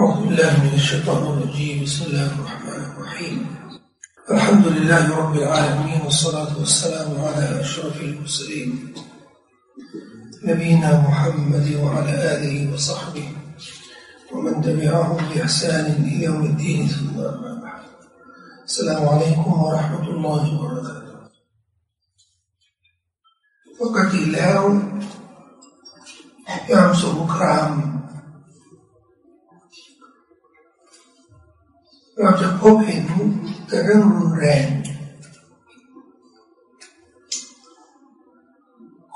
أعوذ بالله من الشيطان الرجيم. بسم الله الرحمن الرحيم. الحمد لله رب العالمين والصلاة والسلام على أشرف المرسلين نبينا محمد وعلى آله وصحبه ومن تبعهم بإحسان إلى يوم الدين ثم أما بعد. السلام عليكم ورحمة الله وبركاته. وقت الله يا بكرام เราจะพบเห็นแต่เรื่องรุนแรง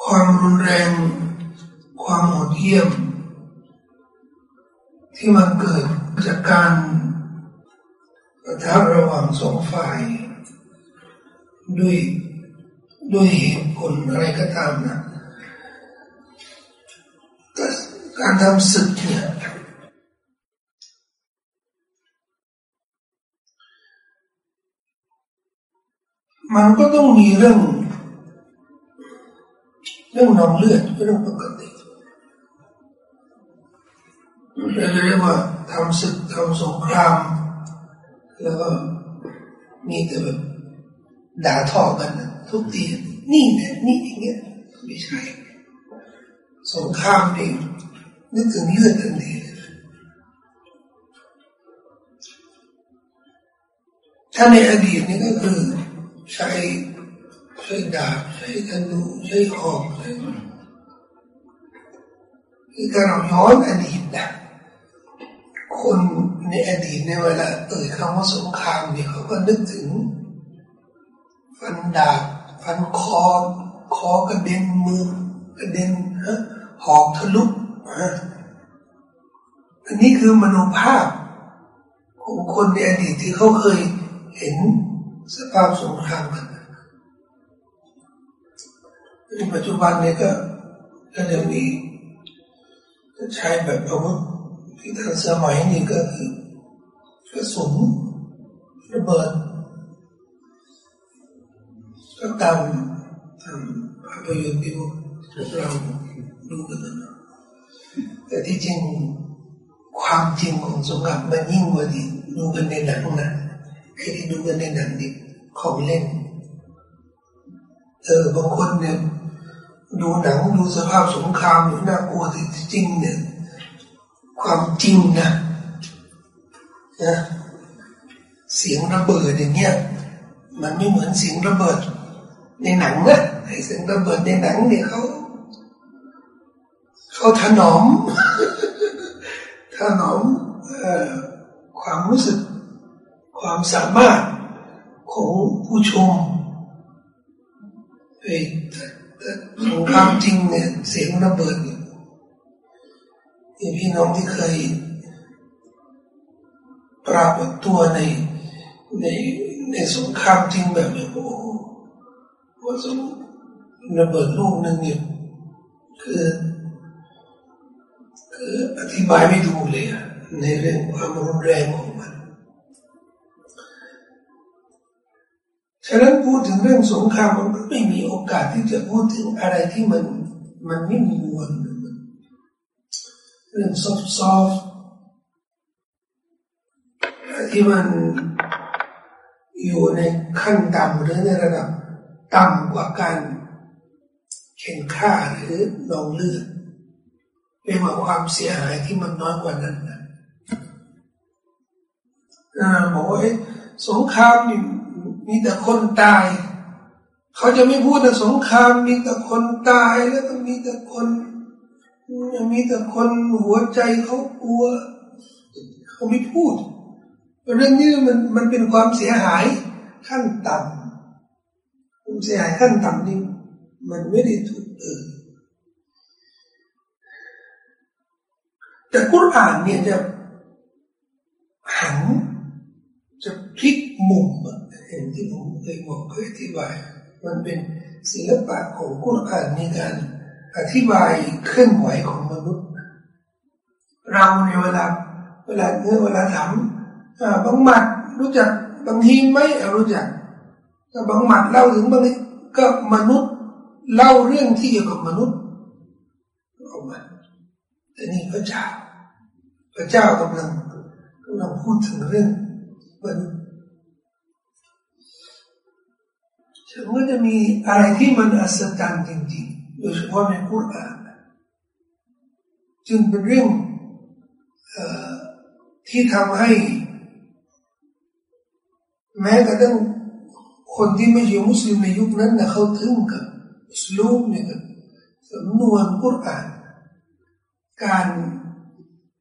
ความรุนแรง ความโหดเหี้ยม ที่มันเกิดจากการประทะระหว่างสองฝ่าย ด้วยด้วยเหตุผลอะไรก็ตามนะการทำศึกเนี่ย มันก็ต้องมีเรื่อง เรื่องนองเลือดเรื่องปกติเราเรียกว่าทำศึกทำสงคราม แล้วก็มีแต่แบบด่าทอกันทุกทีนี่เนี่ยนี่อย่างเงี้ยไม่ใช่สงครามนี่นึกถึงเลือดทันทีถ้าในอดีตนี่ก็คือ ใช้ใช้ดาบใช้ธนูใช้หอกใช้คือถ้าเราย้อนอดีตนะคนในอดีตในเวลาเอ่ยคำว่าสงครามเนี่ยเขาก็นึกถึง ฟันดาบฟันคอคอกระเด็นมือกระเด็นฮะหอกทะลุอันนี้คือมโนภาพของคนในอดีตที่เขาเคยเห็น สภาพสงครามกันในปัจจุบันเนี่ยก็ก็จะมีจะใช้แบบอาวุธที่ทันสมัยนี่ก็คือกระสุนระเบิดก็ตามตามภาพยนตร์ที่เราดูกันนะแต่ที่จริงความจริงของสงครามมันยิ่งกว่าที่ดูกันในหนังนะ ไอ้ที่ดูกันในหนังนี่ของเล่นเออบางคนเนี่ยดูหนังดูสภาพสงครามอยู่น่ากลัวแต่จริงเนี่ยความจริงนะนะเสียงระเบิดอย่างเงี้ยมันไม่เหมือนเสียงระเบิด ในหนังนะไอ้เสียงระเบิดในหนังเนี่ยเขาเขาถนอมถนอมความรู้สึก ความสามารถของผู้ชมไอ้สงครามจริงเนี่ยเสียงระเบิดเนี่ยพี่น้องที่เคยปรากฏตัวในในในสงครามจริงแบบนี้โอ้ว่าสงระเบิดลูกหนึ่งเนี่ยคือคืออธิบายไม่ถูกเลยในเรื่องความรุนแรงของมัน ฉะนั้นพูดถึงเรื่องสงครามมันก็ไม่มีโอกาสที่จะพูดถึงอะไรที่มันมันไม่มีมวลเรื่องซอฟซอฟที่มันอยู่ในขั้นต่ำหรือในระดับต่ำกว่าการเข็นฆ่าหรือนองเลือดเป็นว่ความเสียหายที่มันน้อยกว่านั้นนะบอกว่าสงครามนี่ มีแต่คนตาย เขาจะไม่พูดแต่สงคราม มีแต่คนตายแล้วก็มีแต่คนมีแต่คนหัวใจเขากลัว เขาไม่พูด เรื่องนี้มันมันเป็นความเสียหายขั้นต่ำความเสียหายขั้นต่ำนี่มันไม่ได้ถูกเอ่ยแต่กุรอานเนี่ยจะหันจะพลิกมุม เห็นที่ผมเคยบอกเคยอธิบาย มันเป็นศิลปะของกุรอานในการอธิบายเคลื่อนไหวของมนุษย์ เราในเวลาเวลาเมื่อเวลาถามบางหมัดรู้จักบางทีไม่รู้จักแต่บางหมัดเล่าถึงบางทีก็มนุษย์เล่าเรื่องที่เกี่ยวกับมนุษย์ออกมาแต่นี่พระเจ้า พระเจ้ากำลังเราพูดถึงเรื่องมัน ฉันก็จะมีอะไรที่มันอัศจรรย์จริงๆ โดยเฉพาะในคุรานจึงเป็นเรื่องที่ทำให้ แม้กระทั่งคนที่ไม่ใช่มุสลิมในยุคนั้นนะเขาถึงกับสลูปเนี่ยกับสำนวนกุรอาน การ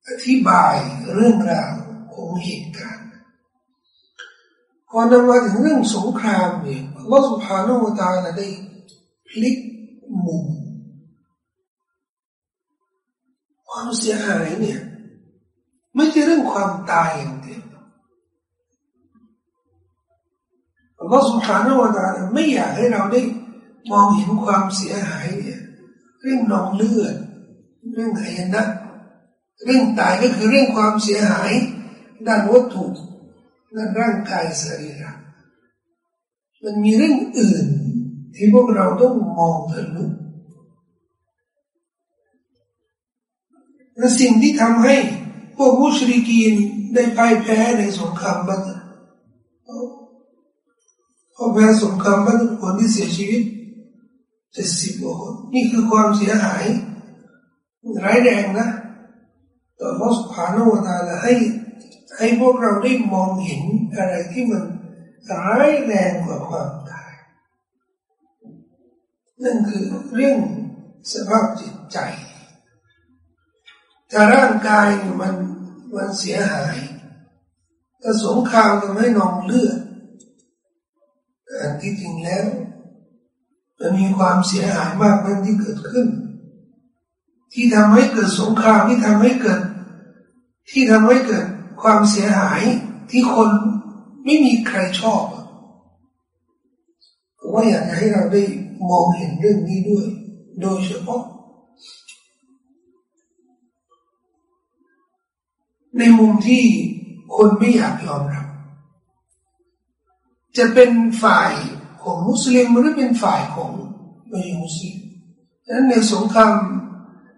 อธิบายเรื่องราวของเหตุการณ์ พอนำมาถึงเรื่องสงครามเนี่ยอัลอสุภฮานาอูตาลาได้พลิกมุมความเสียหายเนี่ย ไม่ใช่เรื่องความตายอย่างเดียวอัลลอฮฺสุภฮานาอูตาลาไม่อยากให้เราได้มองเห็นความเสียหายเนี่ย เรื่องนองเลือด เรื่องไหยนะเรื่องตายก็คือเรื่องความเสียหาย ด้านวัตถุ ด้านร่างกายสรีระมันมีเรื่องอื่นที่พวกเราต้องมองทะลุและสิ่งที่ทำให้พวกมุชริกีนได้พ่ายแพ้ในสงครามบัตรพอแพ้สงครามบัตรคนที่เสียชีวิตเจ็ดสิบกว่าคนนี่คือความเสียหายร้ายแรงนะต่อพระสุภาโนวตาละให้ ให้พวกเราได้มองเห็นอะไรที่มันร้ายแรงกว่าความตาย นั่นคือเรื่องสภาพจิตใจ ถ้าร่างกายมันมันเสียหายถ้าสงครามทำให้นองเลือดอันที่จริงแล้วมันมีความเสียหายมากนั้นที่เกิดขึ้น ที่ทำให้เกิดสงครามที่ทำให้เกิด ที่ทำให้เกิด ความเสียหายที่คนไม่มีใครชอบผมว่าอยากให้เราได้มองเห็นเรื่องนี้ด้วย โดยเฉพาะ ในมุมที่คนไม่อยากยอมรับ จะเป็นฝ่ายของมุสลิมหรือเป็นฝ่ายของไม่มุสลิมดังนั้นในสงคราม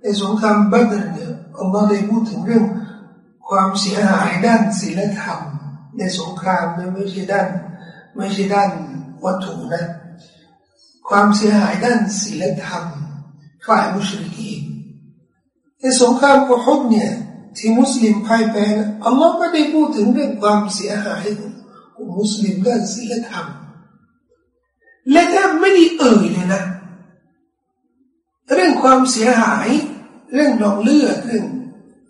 ในสงครามบัตรเนี่ยอัลลอฮ์ได้พูดถึงเรื่อง ความเสียหายด้านศีลธรรม ในสงครามไม่ใช่ด้าน ไม่ใช่ด้านวัตถุนะ ความเสียหายด้านศีลธรรมฝ่ายมุสลิมในสงครามกุฮุดเนี่ยที่มุสลิมพ่ายแพ้นอัลลอฮ์ไม่ได้พูดถึงเรื่องความเสียหายของมุสลิมด้านศีลธรรม และแทบไม่ได้เอ่ยเลยนะ เรื่องความเสียหาย เรื่องนองเลือดเรื่อง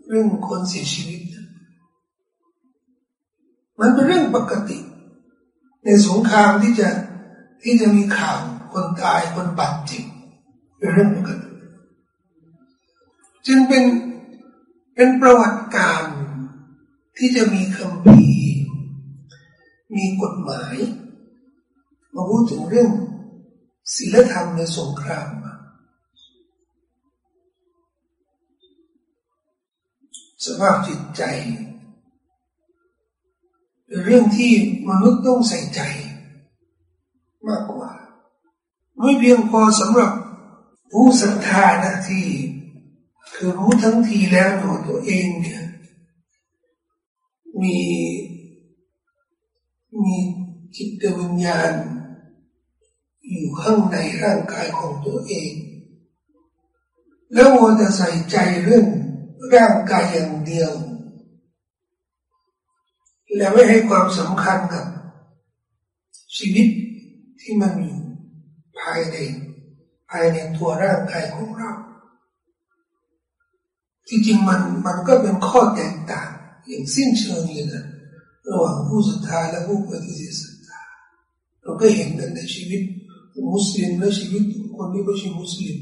เรื่องคนเสียชีวิต มันเป็นเรื่องปกติ ในสงครามที่จะที่จะมีข่าวคนตายคนบาดเจ็บเป็นเรื่องปกติจึงเป็นเป็นประวัติการที่จะมีคำพีมีกฎหมาย มาพูดถึงเรื่องศีลธรรมในสงคราม สภาพจิตใจเป็นเรื่องที่มนุษย์ต้องใส่ใจ มากกว่า ไม่เพียงพอสำหรับผู้ศรัทธานะที่ คือรู้ทั้งทีแล้วตัวตัวเองเนี่ยมีมีจิตวิญญาณ อยู่ข้างในร่างกายของตัวเอง แล้วมัวแต่ใส่ใจเรื่อง ร่างกายอย่างเดียว แล้วไม่ให้ความสำคัญกับ ชีวิตที่มันอยู่ภายในภายในตัวร่างกายของเรา ที่จริงมันมันก็เป็นข้อแตกต่างอย่างสิ้นเชิงเลยนะระหว่างผู้ศรัทธาและผู้ปฏิเสธศรัทธาเราก็เห็นกันในชีวิตมุสลิมและชีวิตคนที่ไม่ใช่มุสลิม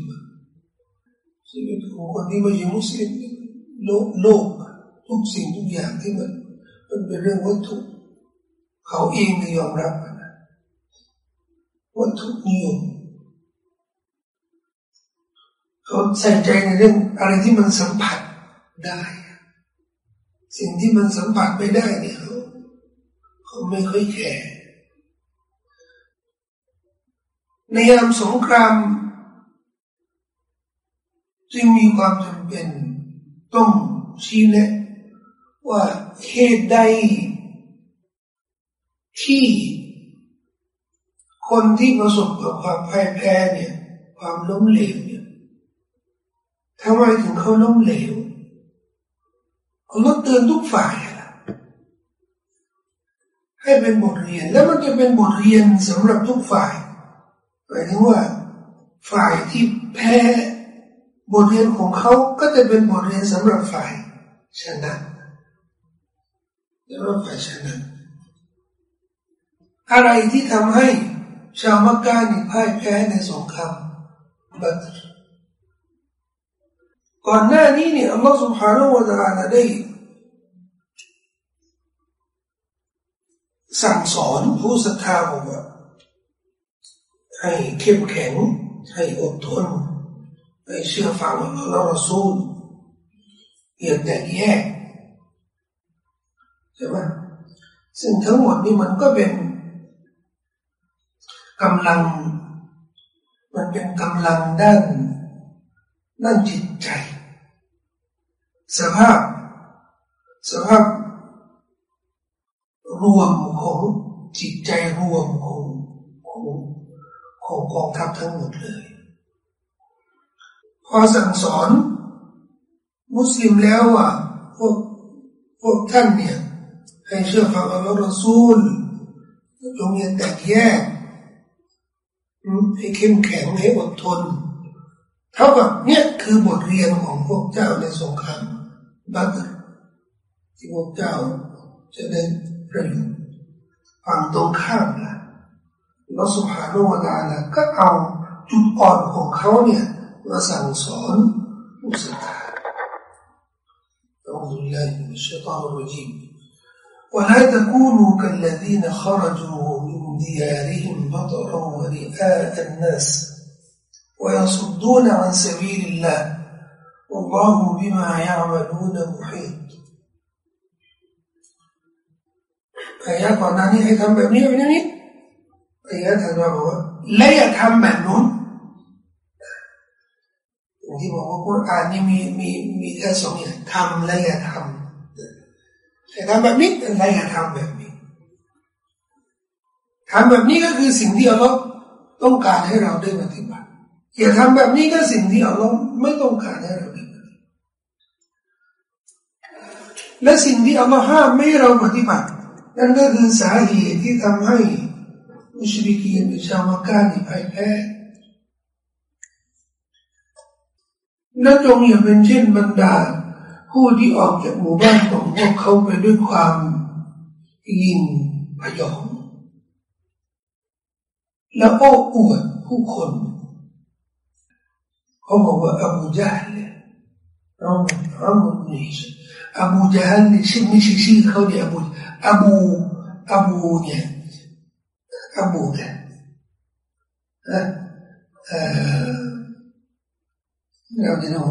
ชีวิตของคนที่ไม่ใช่มุสลิม โลกโลกทุกสิ่งทุกอย่างที่มันมันเป็นเรื่องวัตถุ เขาเองไม่ยอมรับนะวัตถุนิยมเขาใส่ใจในเรื่องอะไรที่มันสัมผัสได้ สิ่งที่มันสัมผัสไม่ได้เนี่ยเขาเขาไม่ค่อยแคร์ในยามสงครามจึงมีความจำเป็น ต้องชี้แนะว่าเหตุใด ที่คนที่ประสบกับความพ่ายแพ้เนี่ย ความล้มเหลวเนี่ยทำไมถึงเขาล้มเหลวอัลลอฮ์เตือนทุกฝ่ายให้เป็นบทเรียน แล้วมันจะเป็นบทเรียนสำหรับทุกฝ่ายหมายถึงว่าฝ่ายที่แพ้ บทเรียนของเขาก็จะเป็นบทเรียนสำหรับฝ่ายชนะสำหรับฝ่ายชนะอะไรที่ทำให้ชาวมักกะนี่พ่ายแพ้ในสงครามบัตรก่อนหน้านี้เนี่ยอัลลอฮฺ سبحانه และ تعالى ได้สั่งสอนผู้ศรัทธาบอกว่าให้เข้มแข็งให้อดทน ให้เชื่อฟังอัลลอฮฺละซูลอย่าแตกแยกใช่ไหมซึ่งทั้งหมดนี้มันก็เป็นกำลัง มันเป็นกำลังด้านด้านจิตใจ สภาพ สภาพ รวมของจิตใจรวมของของของกองทัพทั้งหมดเลย พอสั่งสอน มุสลิมแล้วอะพวกพวกท่านเนี่ยให้เชื่อฟังอัลลอฮฺรอซูลจงอย่าแตกแยกให้เข้มแข็งให้อดทน เท่ากับเนี่ยคือบทเรียนของพวกเจ้าในสงครามบัตรที่พวกเจ้าจะได้ประโยชน์ฝั่งตรงข้ามนะเราสุภาโนวตาละก็เอาจุดอ่อนของเขาเนี่ย มาสั่งสอนผู้ศรัทธา أعوذ بالله من الشيطان الرجيم ولا تكونوا كالذين خرجوا من ديارهم بطرا ورئاء الناس ويصدون عن سبيل الله والله بما يعملون محيط อายะก่อนหน้านี้ให้ทำแบบนี้แบบนี้อายะถัดมาบอกว่าและอย่าทำแบบนู้นอย่ างที่บอกว่าคุรานนี่มีมีมีแค่สองอย่างทำและอย่าทำแต่ทำแบบนี้และอย่าทำแบบนี้ทำแบบนี้ก็คือสิ่งที่อัลลอฮ์ต้องการให้เราได้ปฏิบัติอย่าทำแบบนี้ก็สิ่งที่อัลลอฮ์ไม่ต้องการให้เราได้ปฏิบัติและสิ่งที่อัลลอฮ์ห้ามไม่ให้เราปฏิบัตินั่นก็คือสาเหตุที่ทำให้มุชริกีนชาวมักกะนี่พ่ายแพ้ และจงอย่าเป็นเช่นบรรดา ผู้ที่ออกจากหมู่บ้านของพวกเขาไปด้วยความยิ่งพยอง และโอ้อวดผู้คนเขาบอกว่าอบูจาลอัมอัมนี่อบูจาลนี่ชื่อไม่ใช่ชื่อเขาเนี่ยอบูอบูอบูเนี่ยอบูเนี่ยเออ เราจะต้อง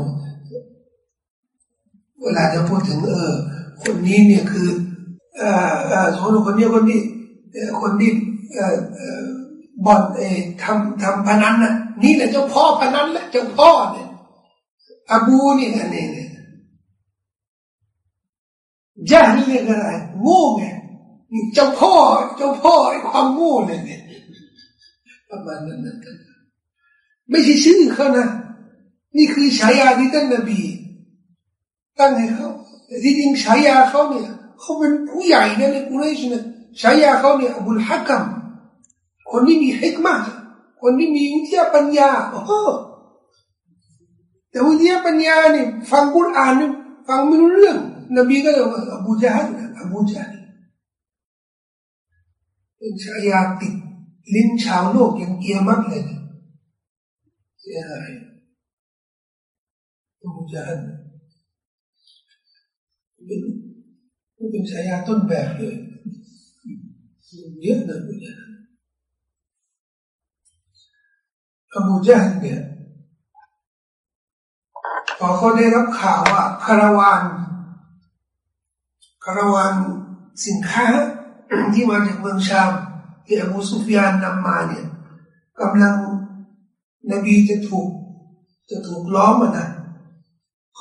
เวลาจะพูดถึง เออ คนนี้เนี่ยคือเออเออสมมติคนนี้คนนี้คนนี้เออเออบอลเอทำทำพนันน่ะ นี่แหละเจ้าพ่อพนันแหละเจ้าพ่อเนี่ยอบูนี่อันนี้เนี่ยยานี่เรียกอะไรโง่ไงเจ้าพ่อ เจ้าพ่อไอ้ความโง่เลยเนี่ยประมาณนั้นนะไม่ใช่ชื่อเขานะ นี่คือฉายาที่ท่านนบี ตั้งให้เขาแต่ที่จริงฉายาเขาเนี่ยเขาเป็นผู้ใหญ่นะในกุเรชนะฉายาเขาเนี่ยอบุลฮักกัมคนที่มีฮิกมาคนที่มีวิทยาปัญญาโอ้แต่วิทยาปัญญาเนี่ยฟังกุรอานเนี่ยฟังไม่รู้เรื่อง นบีก็เลยว่าอบูจาฮัดอบูจาฮัดเป็นฉายาติดลิ้นชาวโลกยังเกียร์มัดเลยเสียหาย มุจาฮันเป็นเป็นฉายาต้นแบบเลยเยอะนะมุจาฮันอบูจาฮันเนี่ยพอเขาได้รับข่าวว่าคาราวานคาราวานสินค้าที่มาจากเมืองชามที่อบูซุฟยานนำมาเนี่ยกำลังนบีจะถูกจะถูกล้อมมันนะ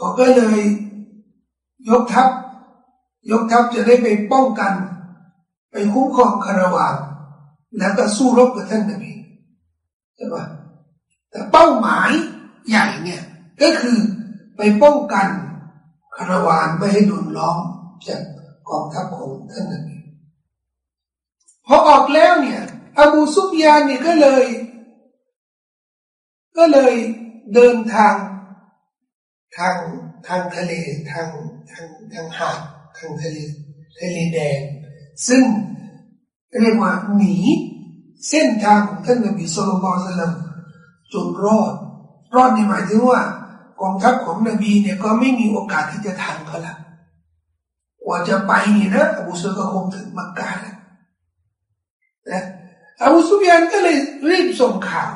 เขาก็เลยยกทัพ ยกทัพจะได้ไปป้องกัน ไปคุ้มครองคารวานแล้วก็สู้รบกับท่านนบีใช่ไหมแต่เป้าหมายใหญ่เนี่ยก็คือไปป้องกันคารวานไม่ให้โดนล้อมจากกองทัพของท่านนบีพอออกแล้วเนี่ยอบูซุบยานเนี่ยก็เลย ก็เลยเดินทาง ทางทางทะเลทางทางทางหาดทางทะเลทะเลแดง ซึ่งเรียกว่าหนีเส้นทางของท่านนบีสุลต่านจนรอด รอดในหมายถึงว่ากองทัพของนบีเนี่ยก็ไม่มีโอกาสที่จะทันเขาละกว่าจะไปนี่นะอบูซุลก็คงถึงมักกะแล้วนะอบูซุบยานก็เลยรีบส่งข่าว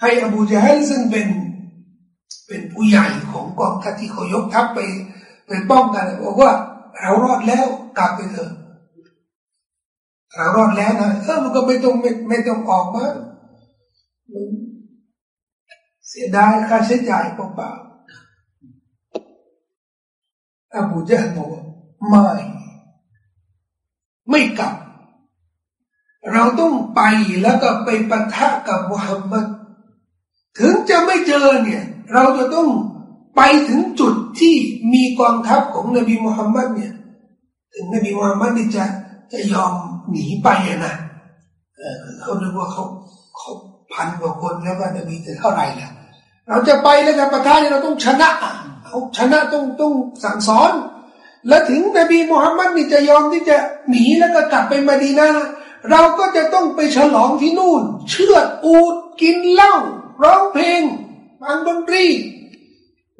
ให้อบูจาฮัลซึ่งเป็น เป็นผู้ใหญ่ของกองทัพที่เขายกทัพไปไปป้องกันบอกว่า เรารอดแล้วกลับไปเถอะเรารอดแล้วนะเออมันก็ไม่ต้องไม่ไม่ต้องออกมาเสียดายค่าใช้จ่ายเปล่าๆอบูจาบอกไม่ ไม่กลับ เราต้องไปแล้วก็ไปปะทะกับมุฮัมมัดถึงจะไม่เจอเนี่ย เราจะต้องไปถึงจุดที่มีกองทัพของนบีมุฮัมมัดเนี่ย ถึงนบีมุฮัมมัดจะจะยอมหนีไปนะเขาดูว่าเขาเขาพันกว่าคนแล้วว่านบีจะเท่าไหร่แล้วเราจะไปแล้วกับประธานเราต้องชนะเขาชนะต้องต้องสั่งสอน และถึงนบีมุฮัมมัดนี่จะยอมที่จะหนีแล้วก็กลับไปมาดีนาเราก็จะต้องไปฉลองที่นู่น เชือดอูดกินเหล้าร้องเพลง ฟังดนตรี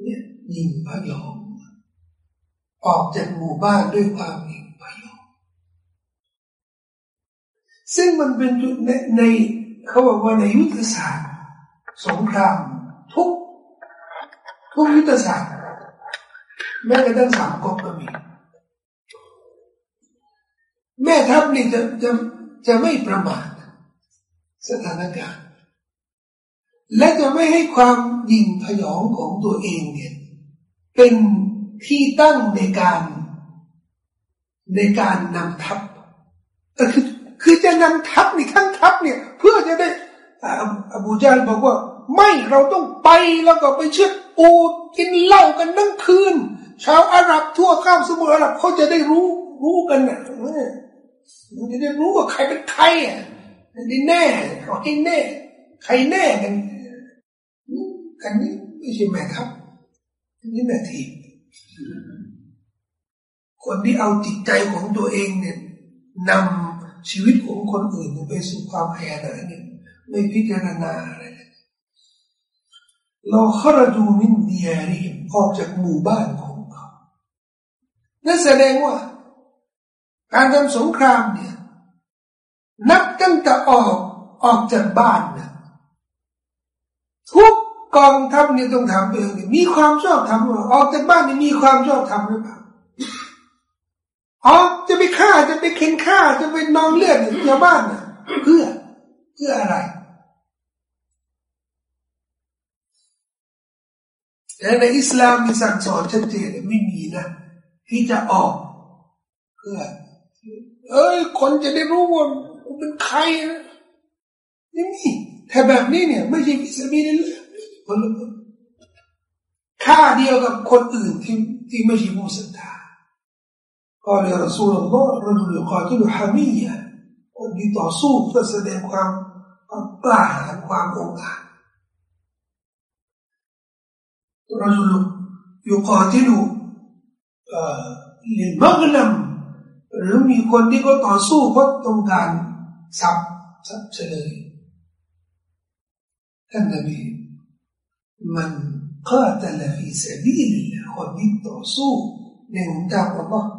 เนี่ยยิงพยองออกจากหมู่บ้านด้วยความยิงพยองซึ่งมันเป็นจุดในในเขาบอกว่าในยุทธศาสตร์สงครามทุกทุกยุทธศาสตร์แม้กระทั่งสามก๊กก็มีแม่ทัพนี่จะจะจะไม่ประมาทสถานการณ์ และจะไม่ให้ความยิ่งพยองของตัวเองเนี่ยเป็นที่ตั้งในการในการนำทัพคือคือจะนำทัพนี่ทั้งทัพเนี่ยเพื่อจะได้อบูจาลบอกว่า ไม่เราต้องไปแล้วก็ไปเชือดอูดกินเหล้ากันทั้งคืน ชาวอาหรับทั่วข้ามสมุทรอาหรับเขาจะได้รู้รู้กันนะมันจะได้รู้ว่าใครเป็นใครอะได้แน่เขาให้แน่ ใครแน่กัน อันนี้ไม่ใช่แม่ทัพอันนี้แม่ทีมคนที่เอาจิตใจของตัวเองเนี่ยนำชีวิตของคนอื่นไปสู่ความแย่นเนี่ยไม่พิจารณาอะไรเลยเราขรดูมินเดียรีออกจากหมู่บ้านของเขานั่นแสดงว่า การทำสงครามเนี่ยนับตั้งแต่ออกออกจากบ้านนะทุก กองทัพเนี่ยต้องถามตัวเองมีความชอบทำหรือเปล่าออกจากบ้านนี่มีความชอบทำหรือเปล่าออกจะไปฆ่าจะไปเข็นฆ่าจะไปนองเลือดชาวบ้านนะเพื่อเพื่ออะไรแต่ในอิสลามมีสั่งสอนชัดเจนไม่มีนะ ที่จะออกเพื่อเอ้ย คนจะได้รู้ว่าเป็นใครนะนี่แต่แบบนี้เนี่ย ไม่ใช่พิสมีเลย คนละคนค่าเดียวกับคนอื่นที่ที่ไม่ใช่ผู้ศรัทธาก็เลยรอสูลลอฮ์รจุลกาตุลฮามียะคนที่ต่อสู้เพื่อแสดงความความกล้าหาญความองอาจรจุลยุกาติลุเอ่อลิลมักนัมหรือมีคนที่ก็ต่อสู้เพราะต้องการทรัพย์ทรัพย์เฉลยท่านนบี من قاتل في سبيل الله คนที่ต่อสู้ในหนทางอัลลอฮ์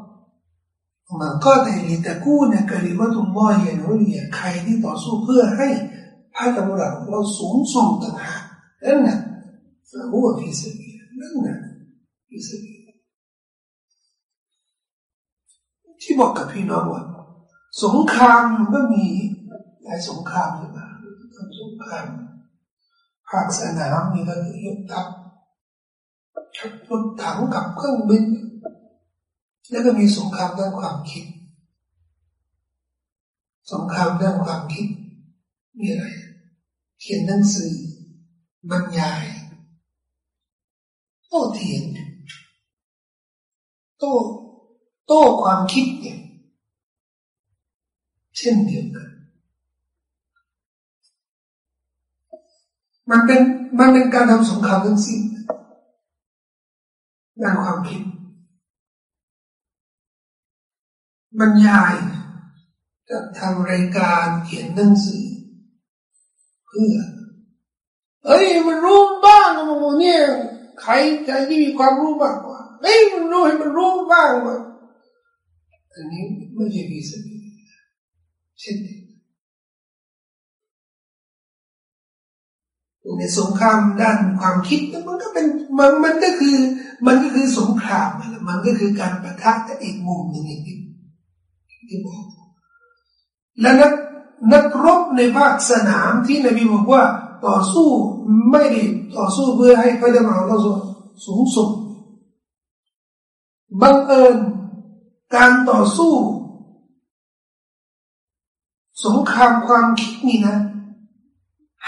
มันก็ได้ลิตะกูนกลิมะตุลลอฮินุลียใครที่ต่อสู้เพื่อให้พระกำลังเราสูงส่งต่างหากนั่นน่ะหัวพิเศษนั่นน่ะพิเศษที่บอกกับพี่น้องว่าสงครามมันก็มีหลายสงครามใช่ไหมสงคราม ภาคสนามนี่ก็คือยกทัพรถถังกับเครื่องบิน แล้วก็มีสงครามด้านความคิด สงครามด้านความคิด มีอะไร เขียนหนังสือ บรรยายโต้เถียงโต้โต้ความคิดเนี่ยเช่นเดียวกัน มันเป็นมันเป็นการทำสงครามทั้งสิ้นด้านความคิดบรรยายจะทำรายการเขียนหนังสือเพื่อเอ้ยมันรู้บ้างมันเนี่ยใครใครที่มีความรู้มากกว่าเอ้ยมันรู้ให้มันรู้บ้างว่าอันนี้ไม่ใช่วิสัยเช่นนี้ ในสงครามด้านความคิดมันก็เป็นมันมันก็คือ มันก็คือสงครามมันก็คือการประทะแต่อีกมุมหนึ่งอย่างที่ที่บอกและนักนักรบในภาคสนามที่นบีบอกว่าต่อสู้ไม่ได้ต่อสู้เพื่อให้พระเจ้าเราสูงสุดบังเอิญการต่อสู้ สงครามความคิดนี่นะ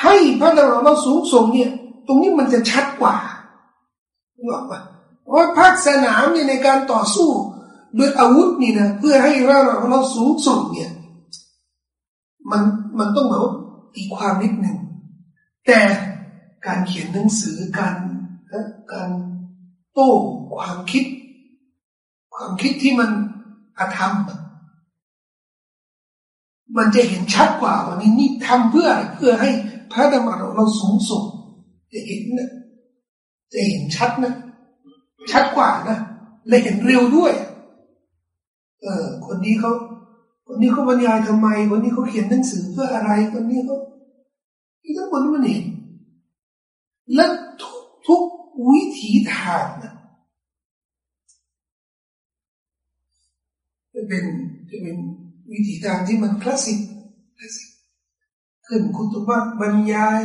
ให้พระเจ้าเราสูงส่งเนี่ย ตรงนี้มันจะชัดกว่าบอกว่าว่าภาคสนามเนี่ยในการต่อสู้ด้วยอาวุธนี่นะเพื่อให้เราเราสูงส่งเนี่ย มันมันต้องแบบตีความนิดหนึ่งแต่การเขียนหนังสือการการโต้ความคิด ความคิดที่มันอธรรมมันจะเห็นชัดกว่าวันนี้นี่ทำเพื่อเพื่อให้ พระธรรมเราสูงส่งจะเห็นนะจะเห็นชัดนะ ชัดกว่านะและเห็นเร็วด้วย เออ คนนี้เขาคนนี้เขาบรรยายทำไม คนนี้เขาเขียนหนังสือเพื่ออะไร คนนี้เขาที่ทั้งหมดมันเห็นและทุกทุกวิถีทางนะจะเป็นจะเป็นวิถีทางที่มันคลาสสิกคลาสสิก ขึ้นคุตบะบรรยาย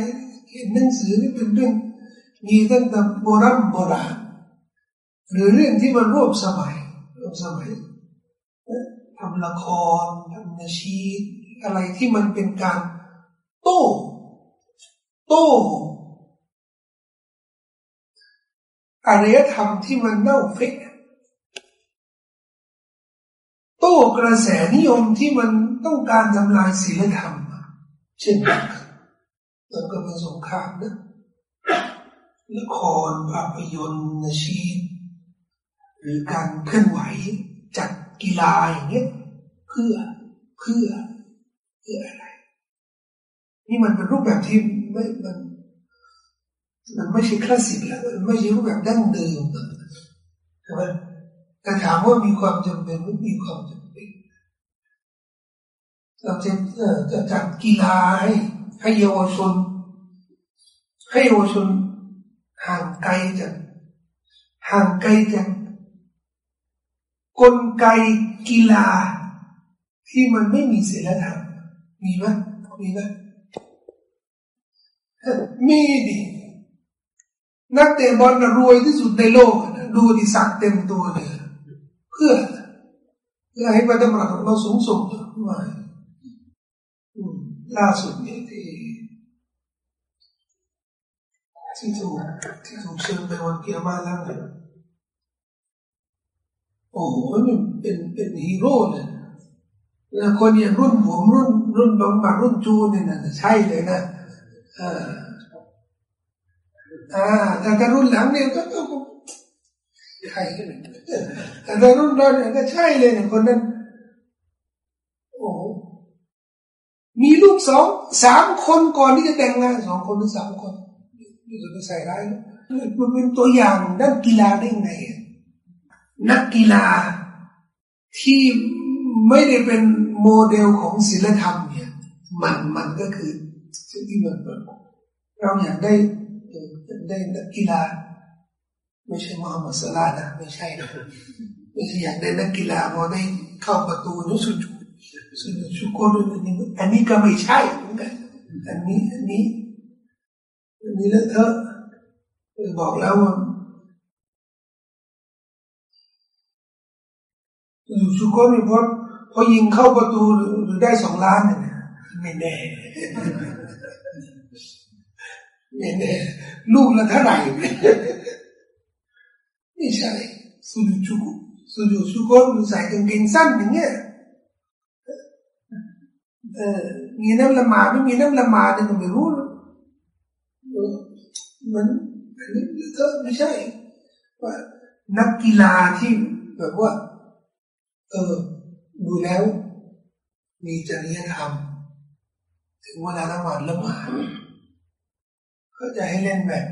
เขียนหนังสือนี่เป็นเรื่อง มีตั้งแต่โบราณโบราณหรือเรื่องที่มันร่วบสมัยร่วบสมัยทำละครทำนาชีอะไรที่มันเป็นการโต้โต้อารยธรรมที่มันเน่าเฟะโต้กระแสนิยมที่มันต้องการทำลายศีลธรรม เช่นมันก็เป็นสงครามนะละครภาพยนตร์นาชีหรือการเคลื่อนไหวจัดกีฬาอย่างเงี้ยเพื่อเพื่อเพื่ออะไร นี่มันเป็นรูปแบบที่ไม่มันมันไม่ใช่คลาสสิกแล้วมันไม่ใช่รูปแบบดั้งเดิมใช่ไหมแต่ถามว่ามีความจำเป็นไม่มีความจำ เราจะจะจัดกีฬาให้ให้เยาวชน ให้เยาวชนห่างไกลจากห่างไกลจากกลไกกีฬา ที่มันไม่มีศีลธรรมมีไหมมีไหมมีดินักเตะบอลรวยที่สุดในโลกนะดูดิสักเต็มตัวเลยเพื่อเพื่อให้พระธรรมเราสูงส่งมา ล่าสุดนี่ยที่ที่ถูกที่ถูกเชิญไปวันเกียร์มาแล้วเนี่ยโอ้โหเป็นเป็นฮีโร่เลยแล้วคนอย่างรุ่นผมรุ่น รุ่นบางบางรุ่นจูเนี่ยนะใช่เลยนะอ่าอ่าแต่ถ้ารุ่นหลังเนี่ยก็ก็ใช่แต่ถ้ารุ่นเราเนี่ยก็ใช่เลยเนี่ยคนนั้นโอ้มีลูก สองสามคนก่อนที่จะแต่งงานสองคนหรือสามคนนี่จะไปใส่ร้ายมันเป็นตัวอย่างด้านกีฬาได้ไงนักกีฬาที่ไม่ได้เป็นโมเดลของศิลธรรมเนี่ยมันมันก็คือสิ่งที่มันเราอยากได้ได้นักกีฬา ไม่ใช่มอฮัมมัดสลานะไม่ใช่นะไม่ใช่อยากได้นักกีฬาพอได้เข้าประตูนุสุจุ สุจุโกรุอันนี้อันนี้ก็ไม่ใช่เหมือนกันอันนี้อันนี้อันนี้แล้วเธอบอกแล้วว่าอยู่ชูก้นี่พอพอยิงเข้าประตูหรือได้สองล้านเนี่ยไม่แน่ไม่แน่ลูกละเท่าไหร่ไม่ใช่สุดชูสุดชูก้ใส่กางเกงสั้นอย่างเงี้ย มีน้ำละหมาดไม่มีน้ำละหมาดเนี่ยไม่รู้มันอันนี้ก็ไม่ใช่ว่านักกีฬาที่แบบว่า เออ ดูแล้ว มีจริยธรรม ถึงเวลาละหมาดละหมาดก็จะให้เล่นแบบ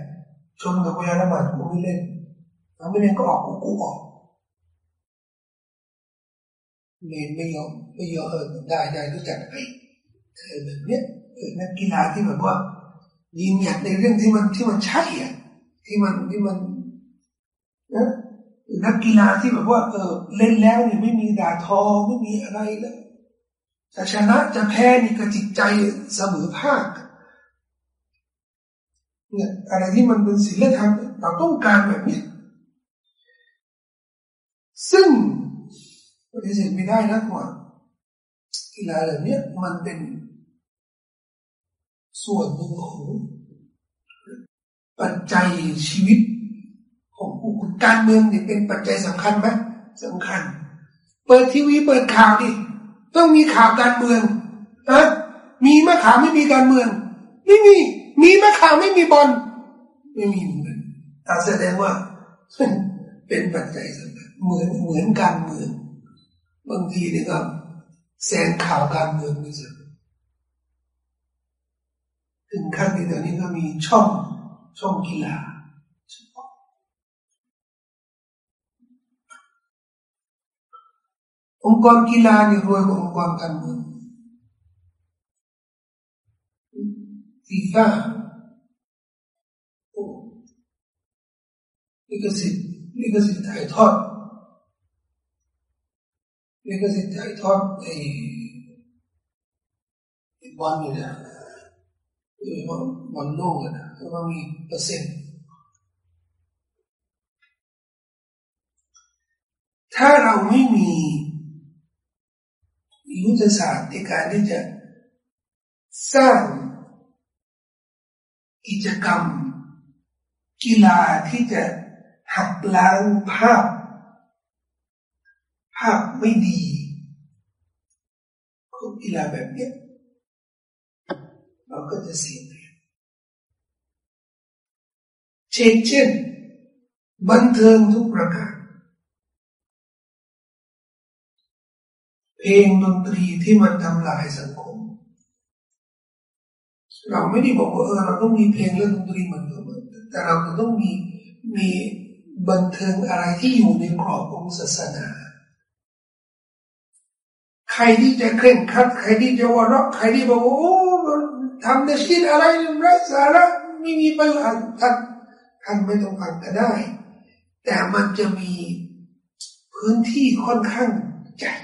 ชนกับเวลาละหมาดผมไม่เล่นถ้าไม่เล่นก็ออกกูออก เล่นไม่ยอมไม่ยอมเออได้ได้รู้จักไอ้เธอแบบเนี้ยเออนักกีฬาที่แบบว่ายืนหยัดในเรื่องที่มันที่มันใช่อะที่มันที่มันนะนักกีฬาที่แบบว่า เออ เล่นแล้วเนี่ยไม่มีด่าทอไม่มีอะไรแล้วจะชนะจะแพ้นี่ก็จิตใจเสมอภาคเนี่ยอะไรที่มันเป็นศีลธรรมเราต้องการแบบนี้ซึ่งป ฏิเสธไม่ได้นะว่ากีฬาแบบนี้มันเป็นส่วนหนึ่งของปัจจัยชีวิตของผู้คนการเมืองเนี่ยเป็นปัจจัยสำคัญไหมสำคัญ เปิดทีวีเปิดข่าวดิต้องมีข่าวการเมืองนะมีมะข่ามไม่มีการเมือง ไม่มี มีมะข่ามไม่มีบอลไม่มีเหมือนแต่แสดงว่า เป็นปัจจัยสำคัญเหมือนเหมือนการเมือง บางทีนี่ก็แสงข่าวการเมืองนี่สิถึงขั้นที่ตอนนี้ก็มีช่องช่องกีฬาองค์กรกีฬานี่รวยกว่าองค์กรการเมืองฟีฟ่าลิขสิทธิ์ลิขสิทธิ์ถ่ายทอด ลิขสิทธิ์ถ่ายทอดไอ้บอลอยู่เนี่ยว่าบอลโลกนะว่ามีเปอร์เซ็นต์ถ้าเราไม่มียุทธศาสตร์ในการที่จะสร้างกิจกรรมกีฬาที่จะหักล้างภาพาพไม่ดีของกีฬาแบบนี้เราก็จะเสียเช่นเช่น บันเทิงทุกประการ เพลงดนตรีที่มันทำลายสังคม เราไม่ได้บอกว่าเออเราต้องมีเพลงและดนตรีเหมือนกันแต่เราจะต้องมีมีบันเทิงอะไรที่อยู่ในกรอบของศาสนา ใครที่จะเคร่งคัดใครที่จะวเราะใครที่บอกว่าโอ้ทำในชีวิตอะไรไร้สาระไม่มีประโยชน์ท่านท่านไม่ต้องฟังก็ได้ แต่มันจะมีพื้นที่ค่อนข้างใหญ่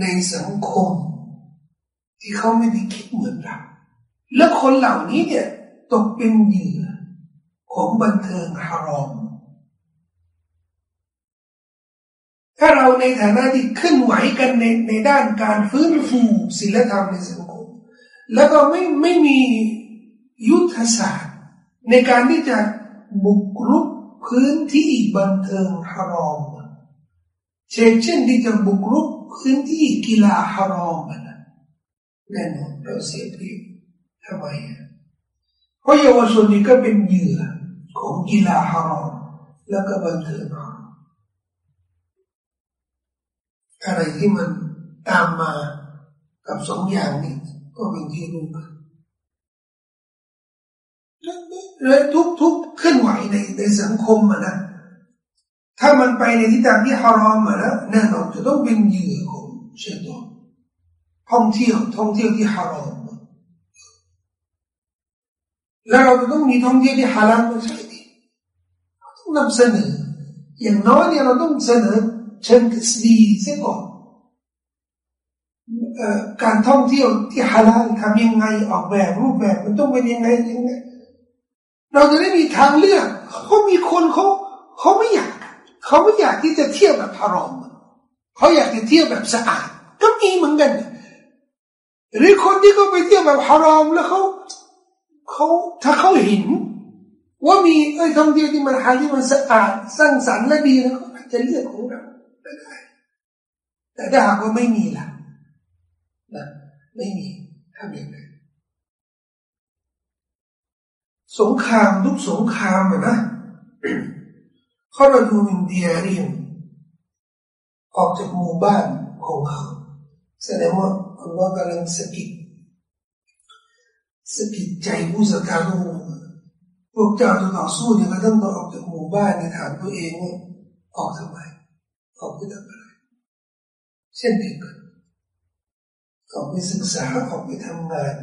ในสังคม ที่เขาไม่ได้คิดเหมือนเรา และคนเหล่านี้เนี่ยตกเป็นเหยื่อของบันเทิงฮารอม ถ้าเราในฐานะที่ขึ้นไหวกันในในด้านการฟื้นฟูศิลธรรมในสังคม แล้วก็ไม่ไม่มียุทธศาสตร์ ในการที่จะบุกรุกพื้นที่บันเทิงฮารอมเช่นเช่นที่จะบุกรุกพื้นที่กีฬาฮารอมนะแน่นอนเราเสียเปรียบทำไมเพราะเยาวชนนี่ก็เป็นเหยื่อของกีฬาฮารอมแล้วก็บันเทิงฮารอม อะไรที่มันตามมากับสองอย่างนี้ ก็เป็นที่รู้กันและทุกทุกเคลื่อนไหวในในสังคมอะนะ ถ้ามันไปในทิศทางที่ฮารอมอะนะแน่นอนจะต้องเป็นเหยื่อของเชตอนท่องเที่ยวท่องเที่ยวที่ฮารอมแล้วเราจะต้องมีท่องเที่ยวที่ฮาลาลไม่ใช่ดิต้องนำเสนออย่างน้อยเนี่ยเราต้องเสนอ เชิงทฤษฎีเสียก่อนการท่องเที่ยวที่ฮาลาลทำยังไงออกแบบรูปแบบมันต้องเป็นยังไงยังไง เราจะได้มีทางเลือกเขามีคนเขาเขาไม่อยากเขาไม่อยากที่จะเที่ยวแบบฮารอมเขาอยากจะเที่ยวแบบสะอาด ก็มีเหมือนกัน หรือคนที่เขาไปเที่ยวแบบฮารอมแล้วเขาเขาถ้าเขาเห็น ว่ามีไอ้ท่องเที่ยวที่มันหาที่มันสะอาดสร้างสรรค์และดีนะเขาจะเลือกของเรา ได้ แต่ถ้าหากว่าไม่มีล่ะนะไม่มีทำยังไงสงครามทุกสงครามนะเขาเราดูมินเดียรีมออกจากหมู่บ้านของเขาแสดงว่าอัลลอฮ์กำลังสกิดสกิดใจผู้ศรัทธาพวกพวกเจ้าจะต่อสู้เนี่ยก็ต้องต้องออกจากหมู่บ้านในถามตัวเองว่าออกทำไม ออกไปทำอะไร เช่นเดียวกันออกไปศึกษาออกไปทำงาน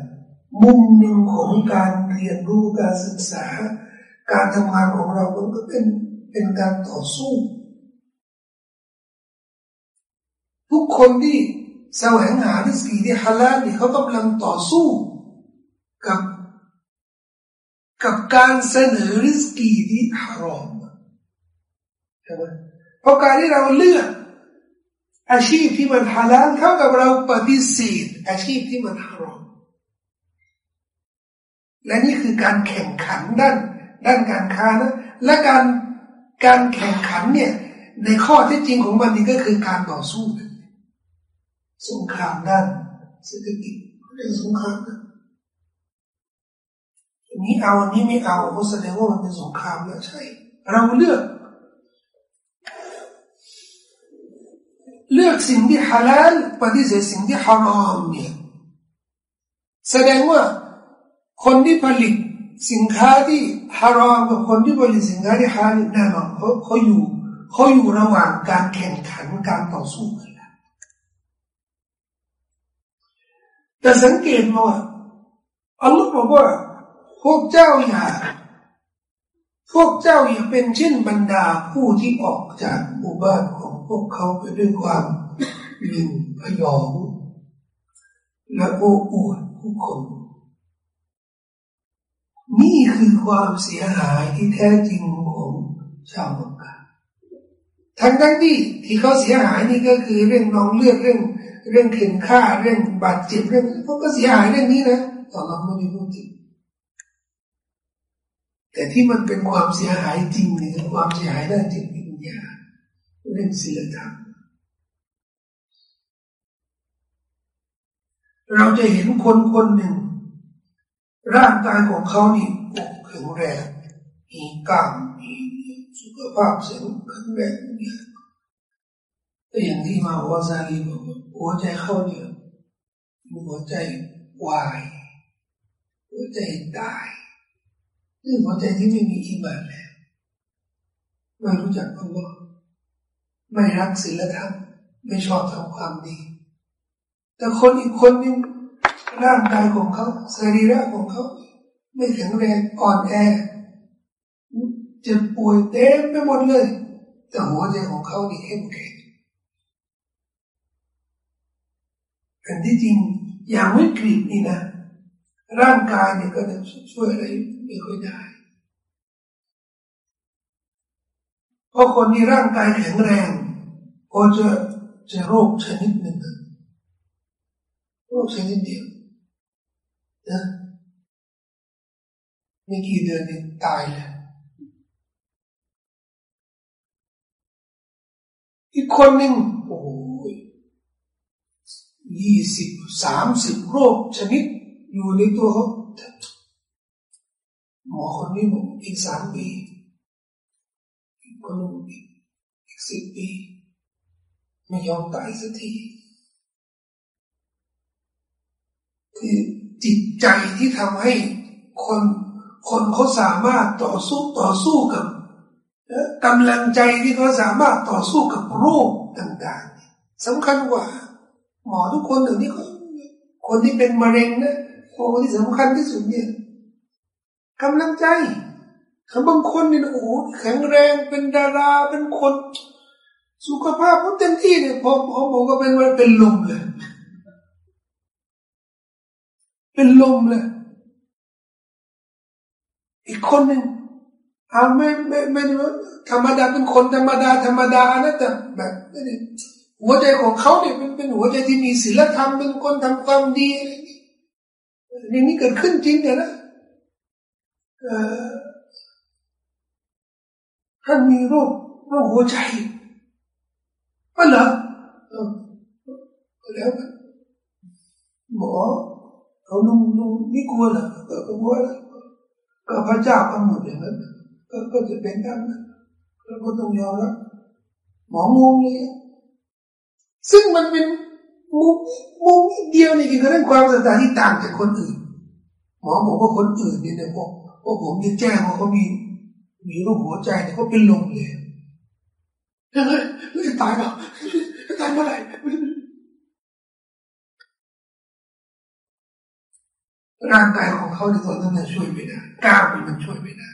มุมหนึ่งของการเรียนรู้การศึกษา การทำงานของเรามันก็เป็นเป็นการต่อสู้ ทุกคนที่แสวงหาริสกีที่ฮาลาลนี่เขากำลังต่อสู้กับกับการเสนอริสกีที่ฮารอมใช่ไหม เพราะการที่เราเลือก อาชีพที่มันฮาลาลเท่ากับเราปฏิเสธอาชีพที่มันฮารอมและนี่คือการแข่งขันด้านด้านการค้านะ และการการแข่งขันเนี่ย ในข้อที่จริงของมันนี่ก็คือการต่อสู้สงครามด้านเศรษฐกิจเรื่องสงครามนะนี้เอาอันนี้ไม่เอาก็แสดงว่ามันเป็นสงครามแล้วใช่ เราเลือกเลือก สิ่งที่ฮาลาลปฏิเสธสิ่งที่ฮารอมเนี่ยแสดงว่าคนที่ผลิตสินค้าที่ฮารอมกับคนที่ผลิตสินค้าที่ฮาลาลแน่นอนเขาเขาอยู่เขาอยู่ระหว่างการแข่งขันการต่อสู้กันแล้วแต่สังเกตมาว่าอัลลอฮ์บอกว่าพวกเจ้าอย่าพวกเจ้าอย่าเป็นเช่นบรรดาผู้ที่ออกจากหมู่บ้านของพวกเขาไปด้วยความ ลืมพยองและโอ้อวดผู้คนนี่คือความเสียหายที่แท้จริงของชาวมักกะทั้งทั้งที่ที่เขาเสียหายนี่ก็คือเรื่องน้องเลือดเรื่อง เรื่องเข็นฆ่าเรื่องบาดเจ็บเรื่องพวกก็เสียหายเรื่องนี้นะต่อเราไม่ได้พูดถึงแต่ที่มันเป็นความเสียหายจริงเนี่ยความเสียหายด้านจิตวิญญาณเรื่องศีลธรรม เราจะเห็นคนคนหนึ่ง ร่างกายของเขานี่อกแข็งแรงมีกล้ามมีสุขภาพเสียงแข็งแรงเนี่ยแต่อย่างที่มาว่าซาลีบอกหัวใจเขาเนี่ยหัวใจวายหัวใจตายนี่หัวใจที่ไม่มีอิมานแล้วไม่รู้จักอัลลอฮ์ไม่รักศีลธรรมไม่ชอบทำความดี แต่คนอีกคนนึงร่างกายของเขาสรีระของเขา ไม่แข็งแรงอ่อนแอเจ็บป่วยเต็มไปหมดเลย แต่หัวใจของเขานี่เข้มแข็งแต่ที่จริงอย่างวิกฤตนี่นะ ร่างกายเนี่ยก็จะช่วยอะไรไม่ค่อยได้เพราะคนที่ร่างกายแข็งแรงก็จะจะโรคชนิดหนึ่ง รคชนิดเดียวนะไม่กี่เดือนนี่ตายเลยอีกคนหนึ่งโอ้ยยี่สิบสามสิบโรคชนิด อยู่ในตัวเขาหมอคนนี้บอกอีกสามปีอีกคนนึงอีกสิบปี ไม่ยอมตายสักที คือจิตใจที่ทำให้คนคนเขาสามารถต่อสู้ต่อสู้กับกำลังใจที่เขาสามารถต่อสู้กับโรคต่างๆสำคัญกว่า หมอทุกคนหนึ่งนี่คนที่เป็นมะเร็งนะโอ้ที่สำคัญที่สุดเนี่ยกำลังใจเขาบางคนเนี่ยโอ้แข็งแรงเป็นดาราเป็นคน สุขภาพเขาเต็มที่เนี่ยพอพอบอกว่าเป็นวันเป็นลมเลย เป็นลมเลย อีกคนหนึ่งเอาไม่ไม่ไม่ธรรมดาเป็นคนธรรมดา ธรรมดานะแต่แบบไม่ได้หัวใจของเขาเนี่ยเป็นเป็นหัวใจที่มีศีลธรรมเป็นคนทำความดีอย่างนี้เกิดขึ้นจริงเนี่ยนะท่านมีโรคโรคหัวใจก็เหรอแล้วหมอ เขาลุงลุงไม่กลัวเหรอก็กลัวแล้วก็พระเจ้ากำหนดอย่างนั้นก็ก็จะเป็นแบบนั้นแล้วก็ต้องยอมรับหมองงเลยซึ่งมันเป็นมุมมุมเดียวนี่คือเรื่องความศรัทธาที่ต่างจากคนอื่น หมอบอกว่าคนอื่นเนี่ยพวกพวกผมจะแจ้งว่าเขามี มีโรคหัวใจเนี่ยเขาเป็นลมเลยยังไงจะตายเปล่าตายเมื่อไหร่ ร่างกายของเขาในตอนนั้นช่วยไม่ได้กล้ามมันช่วยไม่ได้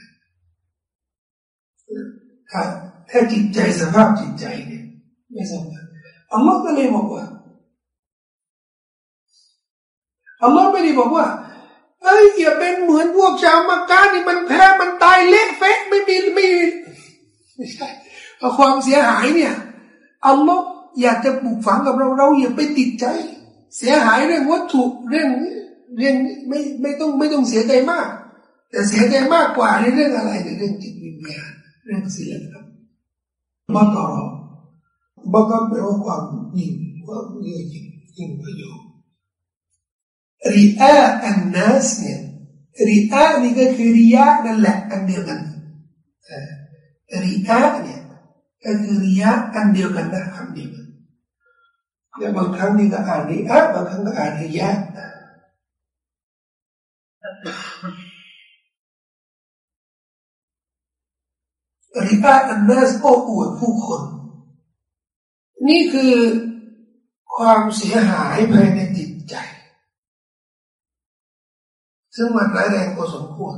ถ้าถ้าจิตใจสภาพจิตใจเนี่ยไม่สำคัญอัลลอฮ์ก็เลยบอกว่าอัลลอฮ์ไม่ได้บอกว่าเอ้ยอย่าเป็นเหมือนพวกชาวมักกะนี่มันแพ้มันตายเละเฟะไม่มีไม่ไม่ใช่ความเสียหายเนี่ยอัลลอฮ์อยากจะปลูกฝังกับเราเราอย่าไปติดใจ เสียหายเรื่องวัตถุเรื่อง เรื่องไม่ไม่ต้องไม่ต้องเสียใจมาก แต่เสียใจมากกว่าในเรื่องอะไรในเรื่องจิตวิญญาณเรื่องศีลธรรมบัตรบัตรแปลว่าความยิ่งความเยื่อยิ่งยิ่งประโยชน์ริอาอันนัสเนี่ยริอานี่ก็คือริยานั่นแหละอันเดียวกันริอาเนี่ยก็คือริยาอันเดียวกันนะคำเดียวกันแต่บางครั้งนี่ก็อ่านริอาบางครั้งก็อ่านริยา ริอาอันนัสโอ้อวดผู้คน นี่คือความเสียหายภายในจิตใจ ซึ่งมันร้ายแรงพอสมควร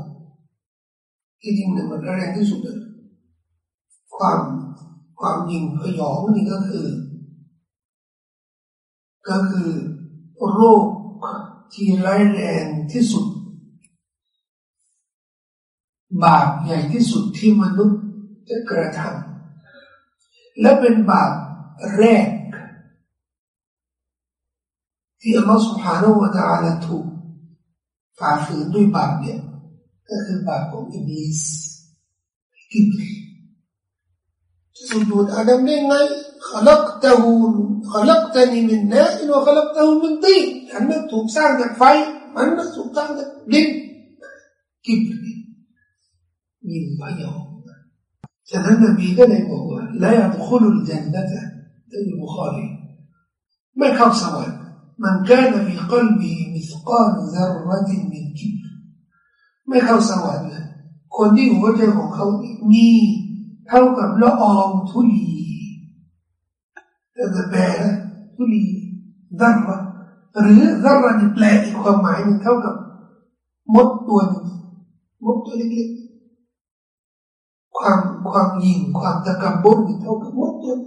ที่จริงเนี่ยมันร้ายแรงที่สุดเลยความความยิงพยองนี่ก็คือ ก็คือโรคที่ร้ายแรงที่สุด บาปใหญ่ที่สุดที่มนุษย์ กระทำและเป็นบาปแรก ที่อัลลอฮฺ سبحانه และ تعالى ถูกฝ่าฝืนด้วยบาปเนี่ยก็คือบาปของอิบลิสกิบรีจะสุญูดอาดัมได้ไง خلقته خلقتني من نار وخلقته من طين ฉันนั้นถูกสร้างจากไฟมันนั้นถูกสร้างจากดินกิบรียินพยอง ฉะนั้นนบีก็เลยบอกว่าละยัดขุลุลจันนะจะเป็นบุคลีไม่เข้าสวรรค์ من كان في قلبه مثقال ذرة من كبر ไม่เข้าสวรรค์เลยคนที่หัวใจของเขามีเท่ากับละอองทุลีแต่แปลทุลีดัรระหรือดัรระนี่แปลอีกความหมายหนึ่งเท่ากับมดตัวนึงมดตัวเล็กๆความ ความหยิ่งความตะกำบุญเท่ากับมดตัว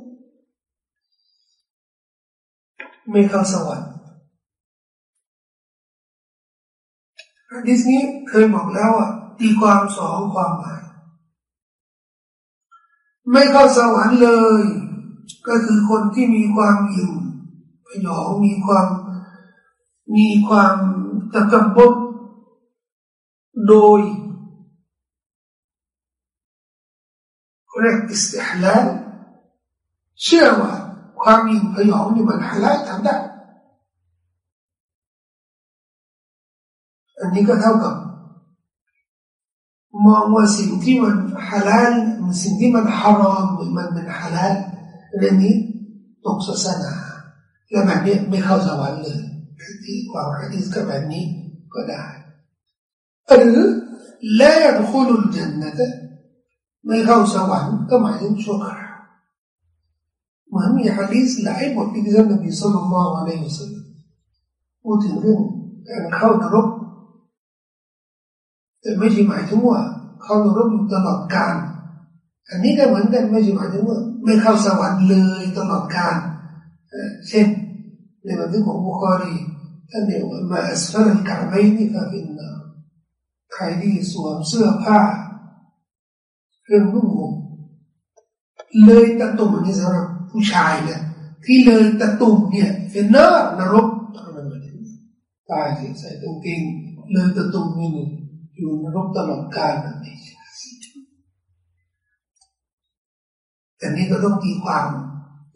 ไม่เข้าสวรรค์ดิษนี้เคยบอกแล้วอะตีความสองความหมาย ไม่เข้าสวรรค์เลย ก็คือคนที่มีความยิ่งพยองมีความ มีความตะกบดโดย เรียกอิสติฮลาลเชื่อว่าความยิ่งพยองนี่มันฮลาลทำได้อันนี้ก็เท่ากับมองว่าสิ่งที่มันฮาลาลสิ่งที่มันฮารอมมันเป็นฮาลาลเรื่องนี้ตกศาสนาแล้วแบบนี้ไม่เข้าสวรรค์เลยที่ความฮะดีษก็แบบนี้ก็ได้หรือละยดคุลุลจันนะ ไม่เข้าสวรรค์ก็หมายถึงชั่วคราวเหมือนมีฮะดีษหลายบทที่ท่านนบีสุลต่านละอะลัยฮิสัลลัมพูดถึงเรื่องการเข้านรก แต่ไม่ใช่หมายถึงว่า เขาต้องรบอยู่ตลอดกาลอันนี้ก็เหมือนกันไม่ใช่หมายถึงว่าไม่เข้าสวรรค์เลยตลอดกาลเช่นในบันทึกของบุคอรีท่านเรียกว่ามาอัสฟัลกาไม่นี่ก็เป็นใครที่สวมเสื้อผ้า เรื่องนุ่งห่มเลยตั้งตัวมันนี่สำหรับผู้ชายเนี่ยที่เลยตะตุ่มเนี่ยเป็นเนอร์นรกตายสิใส่ตรงเกงเลยตะตุ่มนี่อยู่นรกตลอดกาลนะไม่ใช่แต่นี่ก็ต้องตีความ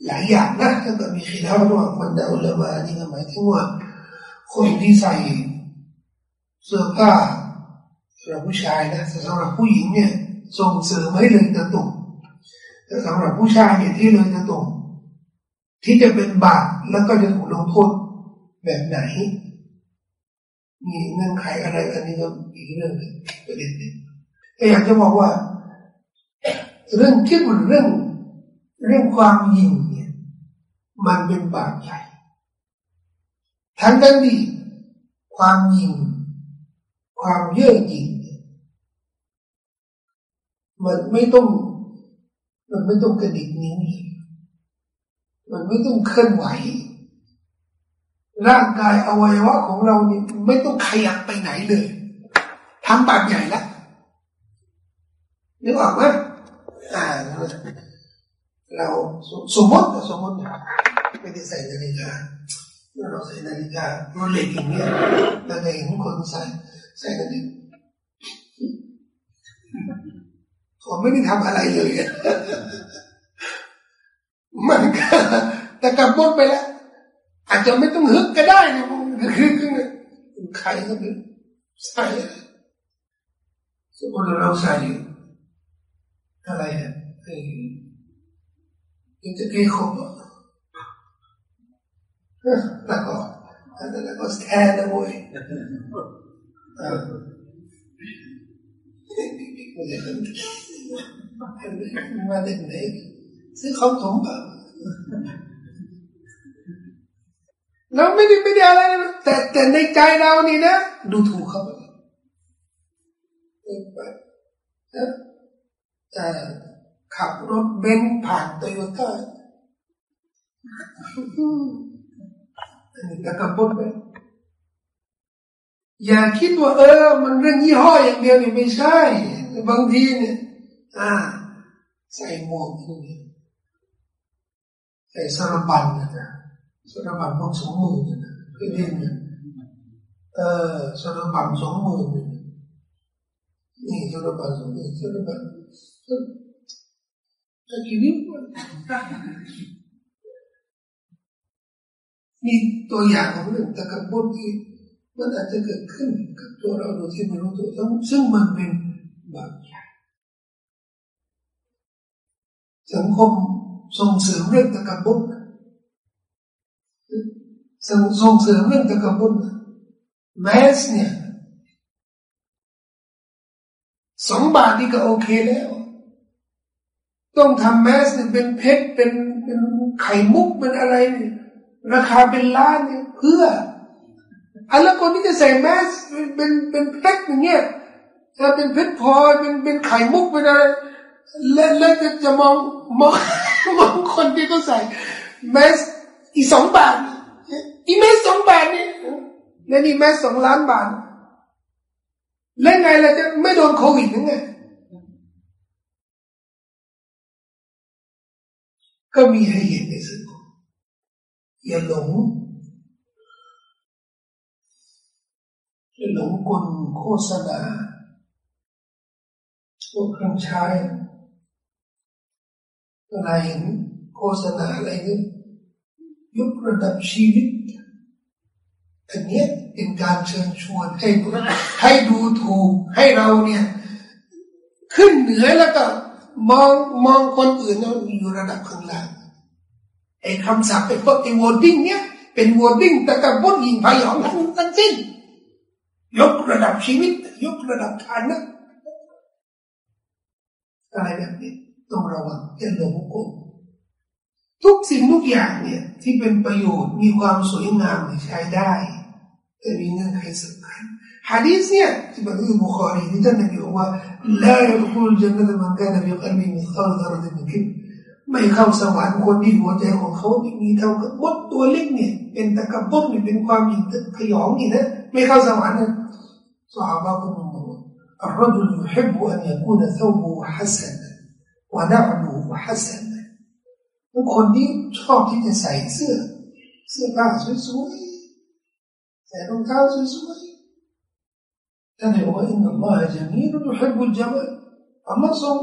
หลายอย่างนะถ้าเกิดมีขีดเท่าระหว่างคนดาวเลมานี่ก็หมายถึงว่าคนที่ใส่เสื้อผ้าสำหรับผู้ชายนะแต่สำหรับผู้หญิงเนี่ย ส่งเสริมให้เลยตะตุ่มแต่สำหรับผู้ชายเนี่ยที่เลยตะตุ่มที่จะเป็นบาปแล้วก็จะถูกลงโทษแบบไหน มีเงื่อนไขอะไรอันนี้ก็อีกเรื่องนึงประเด็นนึงแต่อยากจะบอกว่า เรื่องคิดว่าเรื่องเรื่องความยิ่งเนี่ย มันเป็นบาปใหญ่ทั้งนั้นที่ความยิ่งความเย่อหยิ่ง มันไม่ต้อง มันไม่ต้องกระดิกนิ้วมันไม่ต้องเคลื่อนไหว ร่างกายอวัยวะของเราเนี่ยไม่ต้องขยับไปไหนเลยทำปากใหญ่แล้วนึกออกไหมอ่าเราสมมติสมมติไม่ได้ใส่นาฬิกาเราใส่นาฬิกาเราเล็กอย่างเงี้ยเราเห็นคนใส่ใส่นาฬิกา ผมไม่ได้ทำอะไรเลย มันก็แต่กลับบดไปแล้ว อาจจะไม่ต้องฮึกก็ได้นะคือคือใครก็เป็นใส่สมมติเราใส่อะไรเนี่ยยังจะเกี่ยครบแล้วก็แล้วก็แทนนะเว้ย มาเด็กไหนซื้อของถมแบบเราไม่ได้ไม่ได้อะไรแต่แต่ในใจเรานี่นะ ดูถูกเขาไปขับรถเบนซ์ผ่านโตโยต้าแต่กับปุ้นไปอย่าคิดว่าเออ มันเรื่องยี่ห้ออย่างเดียวนี่ไม่ใช่ บางทีเนี่ยอ่าใส่หมวกนี่ใส่สารบันนะสารบันพวกสองมือนะเพื่อเล่นเนี่ยเออสารบันสองมือนี่สารบันสองมือสารบันถ้าคิดนี่นี่ตัวอย่างของเรื่องตะกับบุตที่มันอาจจะเกิดขึ้นกับตัวเราโดยที่ไม่รู้ตัวซึ่งมันเป็น บาปใหญ่สังคมส่งเสริมเรื่องตะกับบุตส่งส่งเสริมเรื่องตะกับบุตแมสเนี่ยสองบาทนี่ก็โอเคแล้ว ต้องทำแมสเนี่ยเป็นเพชรเป็นเป็นไข่มุกเป็นอะไรเนี่ยราคาเป็นล้านเนี่ยเพื่ออันแล้วคนที่จะใส่แมสเป็นเป็นเพชรอย่างเงี้ย จะเป็นเพชรพลอยเป็นเป็นไข่มุกเป็นอะไรแล้วแล้วจะจะมองมองมองคนที่เขาใส่แมสอีสองบาทอีแมสสองบาทนี่แล้วนี่แมสสองล้านบาทแล้วไงเราจะไม่โดนโควิดยังไงก็มีให้เห็นในสังคมอย่าหลงอย่าหลงกลโฆษณา พวกเครื่องใช้เวลาเห็นโฆษณาอะไรนี่ยกระดับชีวิต อันนี้เป็นการเชิญชวนให้ให้ดูถูกให้เราเนี่ย ขึ้นเหนือแล้วก็มองมองคนอื่นเราอยู่ระดับข้างล่างไอ้คำศัพท์ไอ้พวกไอ้วอร์ดิ้งเนี่ยเป็นวอร์ดิ้งแต่กับบุญยิงพยองทั้งทั้งสิ้น ยกระดับชีวิต ยกระดับฐานะ อะไรแบบนี้ต้องระวังอย่าหลงกลทุกสิ่งทุกอย่างเนี่ยที่เป็นประโยชน์มีความสวยงามใช้ได้ แต่มีเงื่อนไขสำคัญฮะดีษเนี่ยที่บันทึกบุคอรีที่ท่านนบีบอกว่าลายุคุลจันทมันกันฟีกัลบีมิสลดารดิมิคิบไม่เข้าสวรรค์คนที่หัวใจของเขาไม่มีเท่ากับมดตัวเล็กเนี่ยเป็นตะกับมดนี่ยเป็นความหยิ่งพยองนี่นะไม่เข้าสวรรค์นะสหายก็บอกว่า الرجل يحب أن يكون ثوبه حسنا ونعله حسنا บ บางคนที่ชอบที่จะใส่เสื้อ เสื้อผ้าสวยๆใส่รองเท้าสวยๆท่านบอกว่าอินนัลลอฮะจามีรุยุฮิบุลจามัลอัลลอฮ์ทรง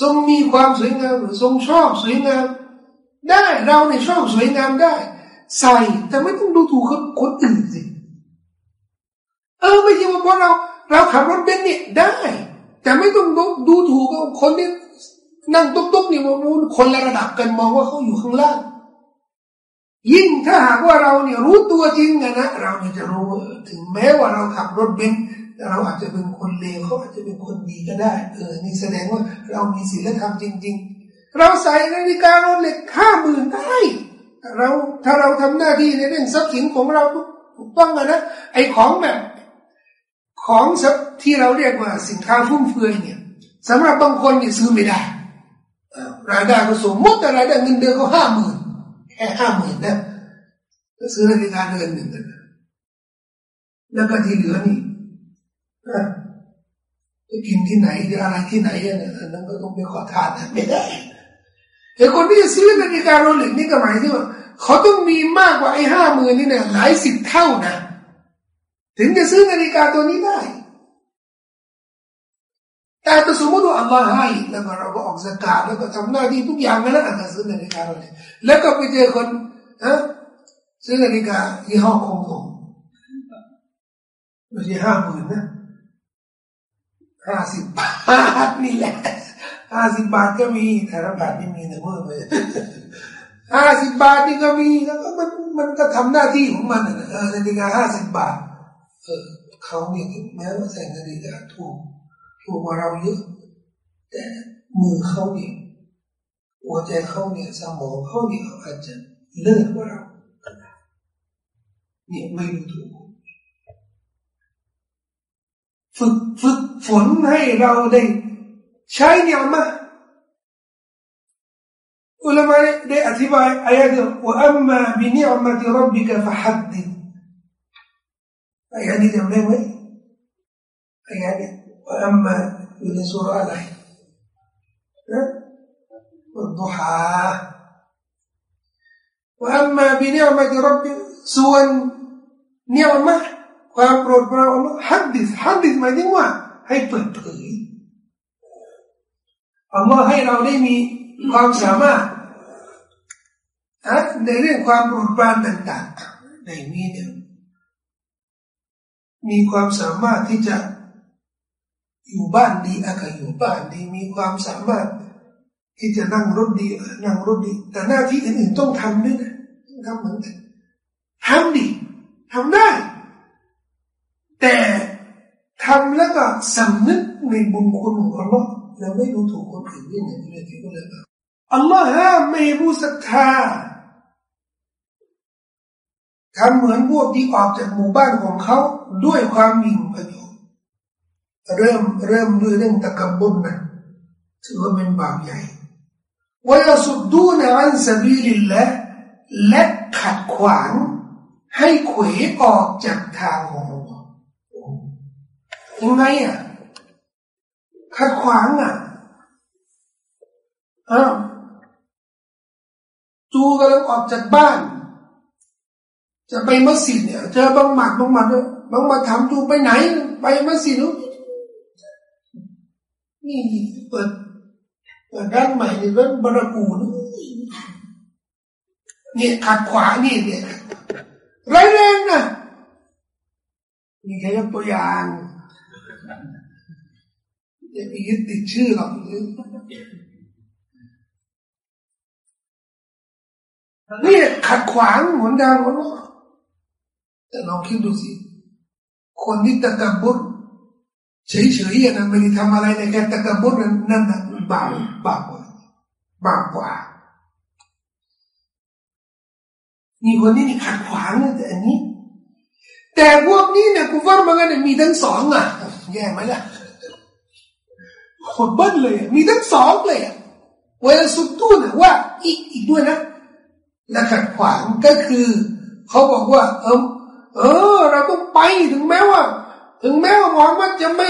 ทรงมีความสวยงามหรือทรงชอบสวยงามได้เราเนี่ยชอบสวยงามได้ ใส่แต่ไม่ต้องดูถูกคนอื่นสิเออไม่ใช่ว่าเพราะเรา เราขับรถเบนซ์เนี่ยได้ แต่ไม่ต้องดูถูกคนที่นั่งตุ๊กๆนี่มันคนละระดับกันมองว่าเขาอยู่ข้างล่าง ยิ่งถ้าหากว่าเราเนี่ยรู้ตัวจริงนะนะเราเนี่ยจะรู้ถึงแม้ว่าเราขับรถเบนซ์เราอาจจะเป็นคนเลวเขาอาจจะเป็นคนดีก็ได้ เออ นี่แสดงว่าเรามีศีลธรรมจริง ๆ เราใส่นาฬิกาเราเหล็กห้าหมื่นได้เราถ้าเราทำหน้าที่ในเรื่องทรัพย์สินของเราถูกต้องนะไอ้ของแบบ ของที่เราเรียกว่าสินค้าฟุ่มเฟือยเนี่ยสำหรับบางคนเนี่ยซื้อไม่ได้รายได้ก็สมมติแต่รายได้เงินเดือนเขาห้าหมื่นแค่ห้าหมื่นนะก็ซื้อนาฬิกาเดือนหนึ่งนะแล้วก็ที่เหลือนี่จะกินที่ไหนจะอะไรที่ไหนเนี่ยนั้นก็ต้องไปขอทานไม่ได้แต่คนที่จะซื้อนาฬิกาโรเล็กนี่ก็หมายถึงว่าเขาต้องมีมากกว่าไอ้ห้าหมื่นนี่เนี่ยหลายสิบเท่านะ ถึงจะซื้อนาฬิกาตัวนี้ได้ แต่ถ้าสมมติว่าอัลลอฮ์ให้แล้วก็เราก็ออกสกาดแล้วก็ทำหน้าที่ทุกอย่างแล้วอาจจะซื้อนาฬิกาเราเลยแล้วก็ไปเจอคนฮะซื้อนาฬิกายี่ห้อคงคงไม่ใช่ห้าหมื่นนะห้าสิบบาทนี่แหละห้าสิบบาทก็มีแต่ละบาทไม่มีนะเมื่อไปห้าสิบบาทนี่ก็มีแล้วก็มันมันก็ทำหน้าที่ของมันนะนาฬิกาห้าสิบบาท เออเขาเนี่ยแม้ว่าใส่นาฬิกาถูกถูกกว่าเราเยอะแต่มือเขาเนี่ยหัวใจเขาเนี่ยสมองเขาเนี่ยอาจจะเลิศกว่าเราเนี่ยไม่รู้ถูกฝึกฝึกฝนให้เราได้ใช้เนี่ยมาอุลามะได้อธิบายอายะนี้ว่าอัมมาบินิอมะติรับบิกะฟะฮัดดิ อายะนี้จำได้ไหมอายะนี้ว่าอัมมาอยู่ในสุราอะไรนะวันดุฮาว่าอัมมาบินิอมะติรับส่วนเนียมะความโปรดปรานอัลลอฮ์ฮัดดิสฮัดดิสหมายถึงว่า ให้เปิดเผยอัลลอฮ์ให้เราได้มีความสามารถในเรื่องความโปรดปรานต่างๆในนี้เนี่ย มีความสามารถที่จะอยู่บ้านดีอากาอยู่บ้านดี มีความสามารถที่จะนั่งรถดีนั่งรถดี แต่หน้าที่อื่นๆต้องทำด้วยนะต้องทำเหมือนกันทำดีทำได้ แต่ทำแล้วก็สำนึกในบุญคุณของอัลลอฮ์แล้วไม่รู้ถูกคนอื่นด้วยเนี่ยที่ก็เลยอัลลอฮ์ห้ามไม่ให้ผู้ศรัทธา ทำเหมือนพวกที่ออกจากหมู่บ้านของเขาด้วยความมิ่งประโยชน์เริ่มเริ่มด้วยเรื่องตะกบุญนะถือว่าเป็นบาปใหญ่วายสุดดูนอันสบีลิลละและขัดขวาง ให้เขวออกจากทางของเรายังไงอะขัดขวางอะอ้าวจูกำลังออกจากบ้าน จะไปมัสยิดเนี่ยเจอบางหมัดบางหมัดบางหมัดถามจูไปไหน ไปมัสยิดนี่เปิดเปิดร้านใหม่นี่ร้านบารากูนเนี่ยขัดขวานี่เนี่ยไรแรงนะนี่แค่ยกตัวอย่างอย่าไปยึดติดชื่อหรอกนี่ขัดขวางหนทางของเรา แต่ลองคิดดูสิ คนที่ตะกบุญเฉยๆนะไม่ได้ทำอะไรในแค่ตะกบุญนั่นนั่นนะบาปบาปกว่าบาปกว่ามีคนที่นี่ขัดขวางแต่อันนี้ แต่พวกนี้เนี่ยกูว่ามันกันมีทั้งสองอะแย่ไหมล่ะคนเบิ้ลเลยมีทั้งสองเลยเวลาสุดตู้นะว่าอีกอีกด้วยนะและขัดขวางก็คือ เขาบอกว่าเออ เออ เราต้องไปถึงแม้ว่า ถึงแม้ว่าหวังว่าจะไม่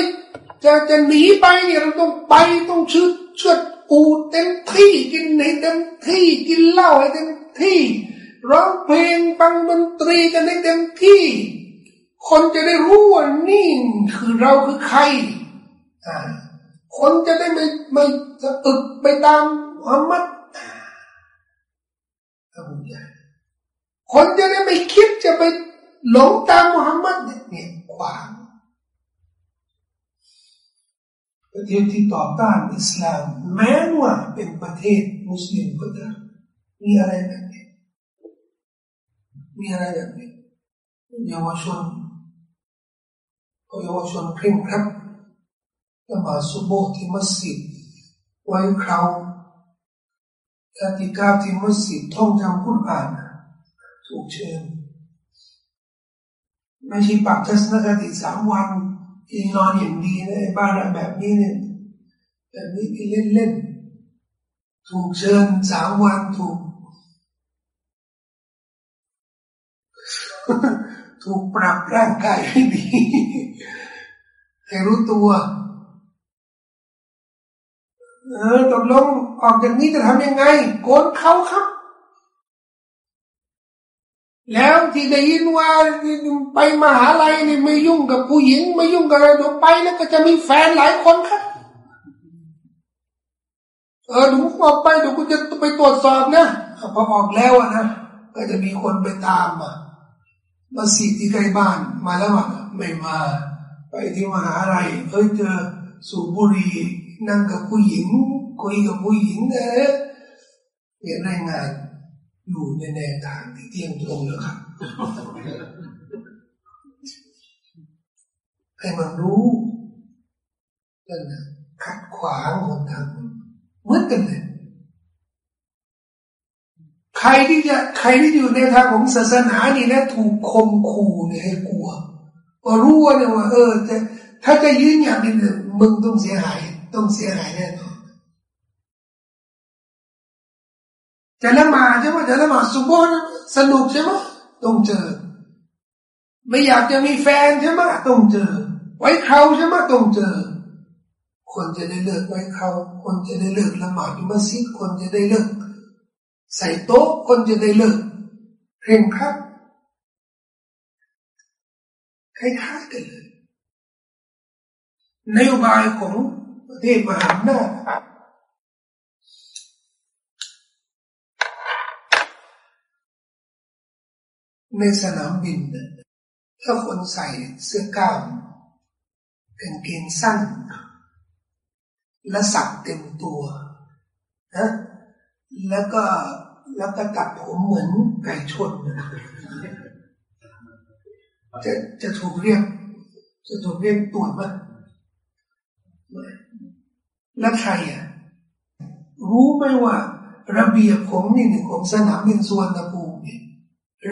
จะจะหนีไปเนี่ยเราต้องไปต้องชืดเชืดอูเต็มที่กินในเต็มที่กินเหล้าให้เต็มที่ร้องเพลงฟังดนตรีกันให้เต็มที่ คนจะได้รู้ว่านี่คือเราคือใครอ่าคนจะได้ไม่ไม่จะอึกไปตามมุฮัมมัดอบูญาคนจะได้ไม่คิดจะไป หลงตามมุฮัมมัดเนี่ยขวางประเทศที่ต่อต้านอิสลาม แม้ว่าเป็นประเทศมุสลิมก็ตามมีอะไรแบบนี้มีอะไรแบบนี้เยาวชนเยาวชนเคร่งครัดละหมาดซุโบที่มัสยิดไว้คราวอติกาที่มัสยิดท่องจำคุราน ถูกเชิญ ไม่ใช่ปักทัศนคติสามวันที่นอนอย่างดีในบ้านแบบนี้เนี่ยแบบนี้ที่เล่นเล่นถูกเชิญสามวันถูก ถูกปรับร่างกายให้ดีให้รู้ตัวเออตกลงออกจากนี้จะทำยังไง โกนเขาครับ แล้วที่ได้ยินว่าไปมหาลัยนี่ไม่ยุ่งกับผู้หญิง ไม่ยุ่งกับอะไรเดี๋ยวไปแล้วก็จะมีแฟนหลายคนครับเออหนูออกไปเดี๋ยวกูจะไปตรวจสอบนะพอออกแล้วนะก็จะมีคนไปตามมามาสีที่ใกล้บ้านมาแล้วอะไม่มา ไปที่มหาลัยเอ้ยเจอสูบบุหรี่นั่งกับผู้หญิงคุยกับผู้หญิงนะเนี่ยรายงาน อยู่ในแนวทางที่เที่ยงตรงแล้วครับให้มันรู้นั่นนะขัดขวางคนทำเหมือนกันเลยใครที่จะใครที่อยู่ในทางของศาสนานี่นะถูกคมขู่เนี่ยให้กลัวก็รู้ว่าเนี่ยว่าเออจะถ้าจะยืนอย่างนี้เนี่ยมึงต้องเสียหาย ต้องเสียหายแน่นอน จะละหมาดใช่ไหมจะละหมาดสุโบนสนุกใช่ไหมต้องเจอ ไม่อยากจะมีแฟนใช่ไหมต้องเจอ ไว้เขาใช่ไหมต้องเจอ คนจะได้เลิกไว้เขาคนจะได้เลิกละหมาดมัสยิดคนจะได้เลิกใส่โต๊ะคนจะได้เลิกเร่งครับคล้ายๆกันเลยนโยบายของประเทศมหาอำนาจ ในสนามบิน ถ้าคนใส่เสื้อกล้ามกางเกงสั้น และสักเต็มตัวนะแล้วก็แล้วก็ตัดผมเหมือนไก่ชน จะจะถูกเรียก จะถูกเรียกตรวจไหมแล้วใครอะรู้ไหมว่า ระเบียบของนี่หนึ่งของสนามบินสุวรรณภู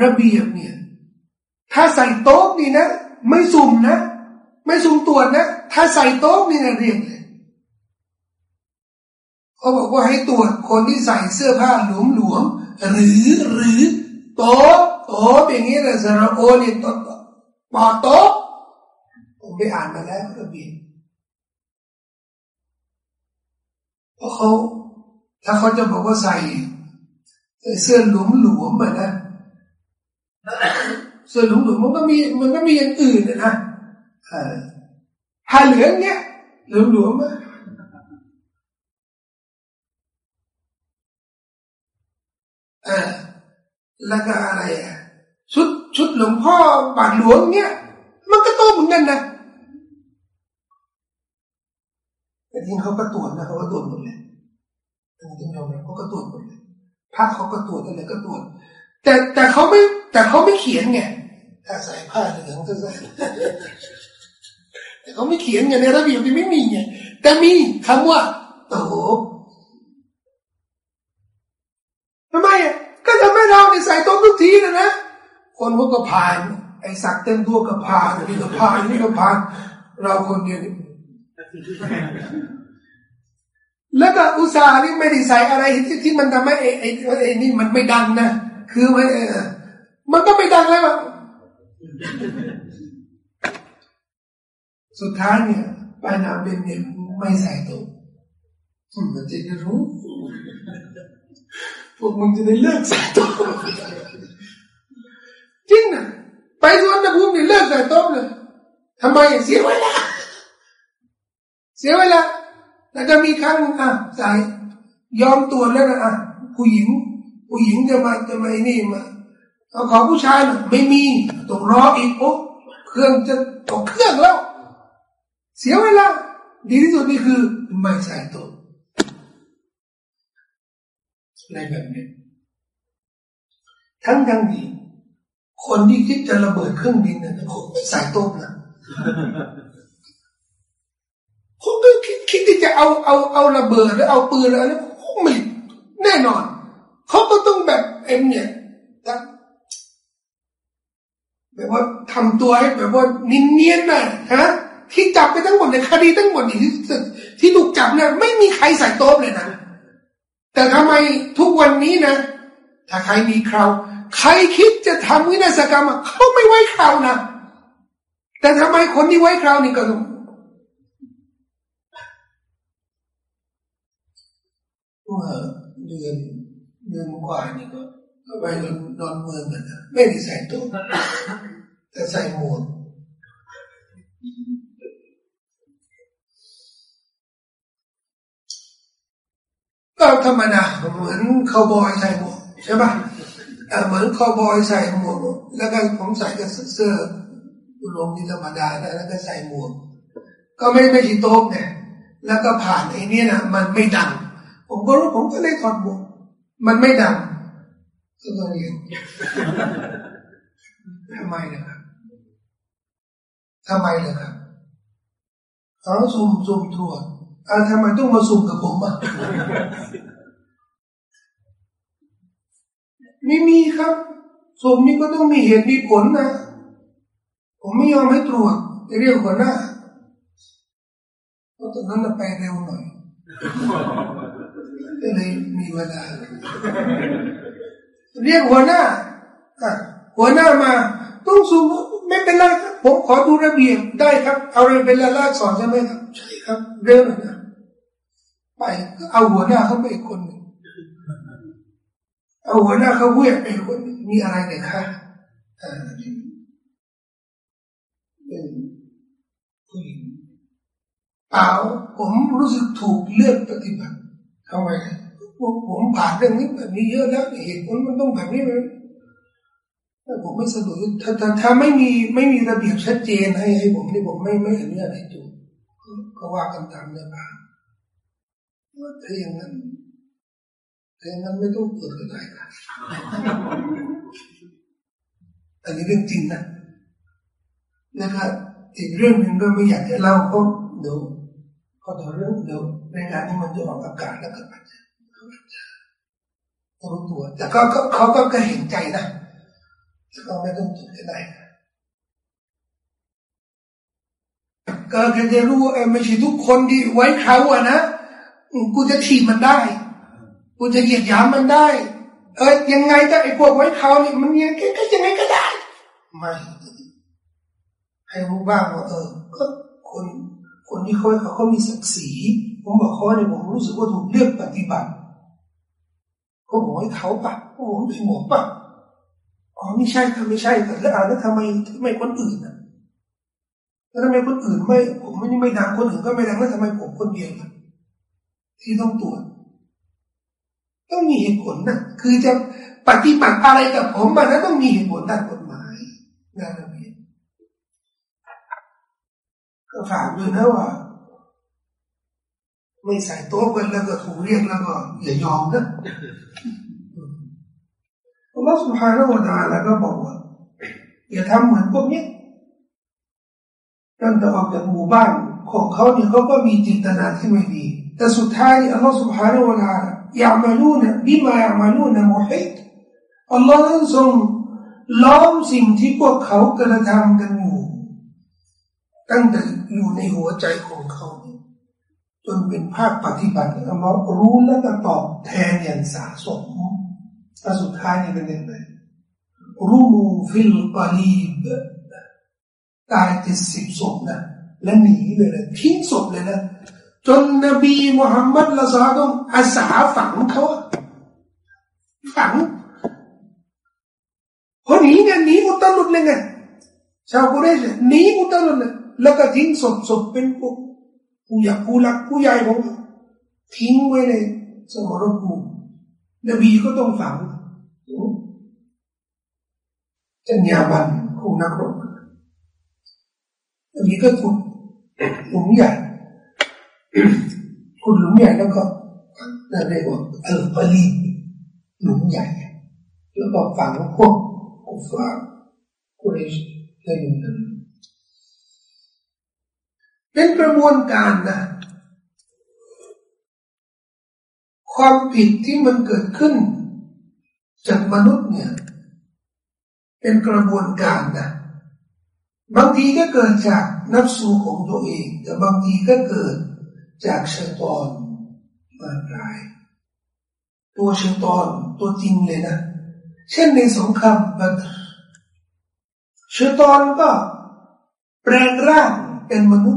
ระเบียบเนี่ย ถ้าใส่โต๊ะนี่นะ ไม่สุ่มนะ ไม่สุ่มตรวจนะ ถ้าใส่โต๊ะนี่นะเรียกเลยเขาบอกว่าให้ตรวจคนที่ใส่เสื้อผ้าหลวมหลวมหรือหรือโต๊ะโต๊ะอย่างนี้นะสระโอนี่โต๊ะปอโต๊ะผมไปอ่านมาแล้วระเบียบเพราะเขาถ้าเขาจะบอกว่าใส่เสื้อหลวมหลวมอะนะ เสื้อหลวมหลวมมันก็มีมันก็มีอย่างอื่นนะผ้าเหลืองเนี้ยหลวมหลวมอะเออแล้วก็อะไรอะชุดชุดหลวงพ่อบาทหลวงเนี้ยมันก็โตเหมือนกันนะแต่ที่เขาก็ตรวจนะเขาก็ตรวจหมดเลยท่นยอมรับเขาก็ตรวจหมดเลยพระเขาก็ตรวจอะไรก็ตรวจแต่แต่เขาไม่แต่เขาไม่เขียนไง ถ้าใส่ผ้าเหลืองก็ใส่แต่เขาไม่เขียนไงในระเบียบที่ไม่มีไงแต่มีคำว่าโตทำไมอะก็ทำให้เราใส่โต๊ะทุกทีนะนะคนพวกก็ผ่าน ไอ้สักเต็มตัวก็ผ่านนี่ก็ผ่านนี่ก็ผ่าน เราคนเดียวแล้วก็อุตส่าห์นี่ไม่ได้ใส่อะไรที่ที่มันทำให้ไอ้ไอ้ไอ้นี่มันไม่ดังนะ คือมันมันก็ไม่ดังแล้ว สุดท้ายเนี่ยไปนาเบนเนี่ยไม่ใส่ตัวมันจะได้รู้ พวกมึงจะได้เลิกใส่ต๊ะจริงนะไปสวนตะภูมินี่เลิกใส่ต๊ะเลยทำไมเสียเวลาเสียเวลาแล้วก็มีครั้งอะใส่ยอมตัวแล้วนะอะผู้หญิงผู้หญิงจะมาจะมานี่มา ของผู้ชายนะไม่มีต้องรออีกโอ้เครื่องจะตกเครื่องแล้ว เสียเวลาดีที่สุดนี่คือไม่ใส่ตัวอะไรแบบนี้ทั้งทั้งนี้คนที่คิดจะระเบิดเครื่องบินเนี่ยคงไม่ใส่ต้มนะคงไม่คิดคิดที่จะเอาเอาเอาระเบิดหรือเอาปืนอะไรคงไม่แน่นอนเขาก็ต้องแบบเอ็มเนี่ย แบบว่าทำตัวให้แบบว่านินเนียนน่ะฮะที่จับไปทั้งหมดในคดีทั้งหมดที่ที่ถูกจับเนี่ยไม่มีใครใส่โต๊ะเลยนะแต่ทำไมทุกวันนี้นะ ถ้าใครมีคราวใครคิดจะทำวินาศกรรมเขาไม่ไว้คราวนะแต่ทำไมคนที่ไว้คราวนี่ก็ต้องเมื่อเดือนเดือนกว่านี่ก็ ก็ไปนอนเมืองกันนะไม่ได้ใส่ตัวแต่ใส่หมวกก็ธรรมดาเหมือนคาวบอยใส่หมวกใช่ปะเหมือนคาวบอยใส่หมวกแล้วก็ผมใส่กับเสื้อลงที่ธรรมดาแล้วก็ใส่หมวก ก็ไม่ไม่ชิโต๊ะเนี่ยแล้วก็ผ่านไอ้นี่นะมันไม่ดัง ผมก็รู้ผมก็เลยถอดหมวกมันไม่ดัง ก็เรียนทำไมนะครับทำไมล่ะครับเขาซุ่มซุ่มทั่วอ่าทำไมต้องมาซุ่มกับผมอะไม่มีครับสุ่มนี่ก็ต้องมีเหตุมีผลนะ ผมไม่ยอมให้ตรวจเรียกหัวหน้าเพราะตอนนั้นเราไปเร็วหน่อยก็เลยมีเวลา เรียกหัวหน้าหัวหน้ามาต้องสูงไม่เป็นไรครับผมขอดูระเบียบได้ครับ เอาเรื่องเป็นลาสอนใช่ไหมครับใช่ครับ เรื่องนะไปเอาหัวหน้าเขาไปอีกคนหนึ่งเอาหัวหน้าเขาเวียไปคนมีอะไรเนี่ยคะเป็นผู้หญิงเปล่าผมรู้สึกถูกเลือกปฏิบัติทำไม ผมผ่านเรื่องนี้แบบนี้เยอะแล้วเหตุผลมันต้องแบบนี้เลยถ้าผมไม่สะดวกถ้าถ้าถ้าไม่มีไม่มีระเบียบชัดเจนให้ให้ผมนี่ผมไม่ไม่อนุญาตให้จูก็ว่ากันตามเนื้อผ้าถ้าอย่างนั้นถ้าอย่างนั้นไม่ต้องเปิดก็ได้ครับอันนี้เรื่องจริงนะแล้วก็อีกเรื่องหนึ่งก็ไม่อยากจะเล่าเพราะเดี๋ยวพอเรื่องเดี๋ยวในงานนี้มันจะออกอากาศแล้วก็อาจจะ รู้ตัว แต่ก็เขาก็ก็เห็นใจนะแต่ก็ไม่ต้องจุดก็ได้ก็แค่จะรู้เออไม่ใช่ทุกคนที่ไว้เขาอะนะกูจะถีบมันได้ กูจะเหยียดหยามมันได้ เออยังไงก็ไอ้พวกไว้เขานี่มันยังก็ยังไงก็ได้ไม่ให้รู้บ้างว่าเออ ก็คนคนที่เขาเขามีศักดิ์ศรีผมบอกเขาเนี่ยผมรู้สึกว่าถูกเลือกปฏิบัติ ก็บอกให้เขาปะก็ผมไม่หมกปะอ๋อไม่ใช่ค่ะไม่ใช่ค่ะแล้วอ่านแล้วทำไมทำไมคนอื่นอะแล้วทำไมคนอื่นไม่ ผมไม่ไม่ดังคนอื่นก็ไม่ดังแล้วทำไมผมคนเดียวล่ะที่ต้องตรวจต้องมีเหตุผลนะคือจะปฏิบัติอะไรกับผมมันต้องมีเหตุผลด้านกฎหมายด้านระเบียบก็ฝากด้วยนะว่า ไม่ใส่โต๊ะกันแล้วก็ถูกเรียกแล้วก็อย่ายอมนะอัลลอฮฺ سبحانه และ تعالى ก็บอกว่าอย่าทำเหมือนพวกนี้ตั้งแต่ออกจากหมู่บ้านของเขาเนี่ยเขาก็มีจิตนาที่ไม่ดีแต่สุดท้ายอัลลอฮฺ سبحانه และ تعالى ยามาลูนะบิมายามาลูนะมุฮิตอัลลอฮฺนั้นทรงล้อมสิ่งที่พวกเขากระทำกันอยู่ตั้งแต่อยู่ในหัวใจของเขา จนเป็นภาคปฏิบัติอัลลอฮ์รู้และก็ตอบแทนอย่างสะสมแต่สุดท้ายนี่เป็นยังไงรูมูฟิลกาลีบตายเจ็ดสิบศพนะและหนีเลยนะทิ้งศพเลยนะจนนบีมุฮัมมัดละซาต้องอาสาฝังเขาฝังพอหนีไงหนีอุตลุดเลยไงชาวกุเรชหนีอุตลุดเลยแล้วก็ทิ้งศพศพเป็นพวก ผู้ใหญ่ผู้หลักผู้ใหญ่ของทิ้งไว้ในสมรภูมินบีก็ต้องฝังจัญญาบันของนักรบนบีก็ขุดหลุมใหญ่ขุดหลุมใหญ่แล้วก็นั่นเรียกว่าเออปลีหลุมใหญ่แล้วก็ฝังพวกกุฟาร์กุเรชในหลุมนั้น เป็นกระบวนการนะความผิดที่มันเกิดขึ้น จากมนุษย์เนี่ย เป็นกระบวนการนะบางทีก็เกิดจากนับสูของตัวเอง แต่บางทีก็เกิดจากชัยตอนมารราย ตัวชัยตอนตัวจริงเลยนะ เช่นในสงครามบัตรชัยตอนก็แปลงร่างเป็นมนุษย์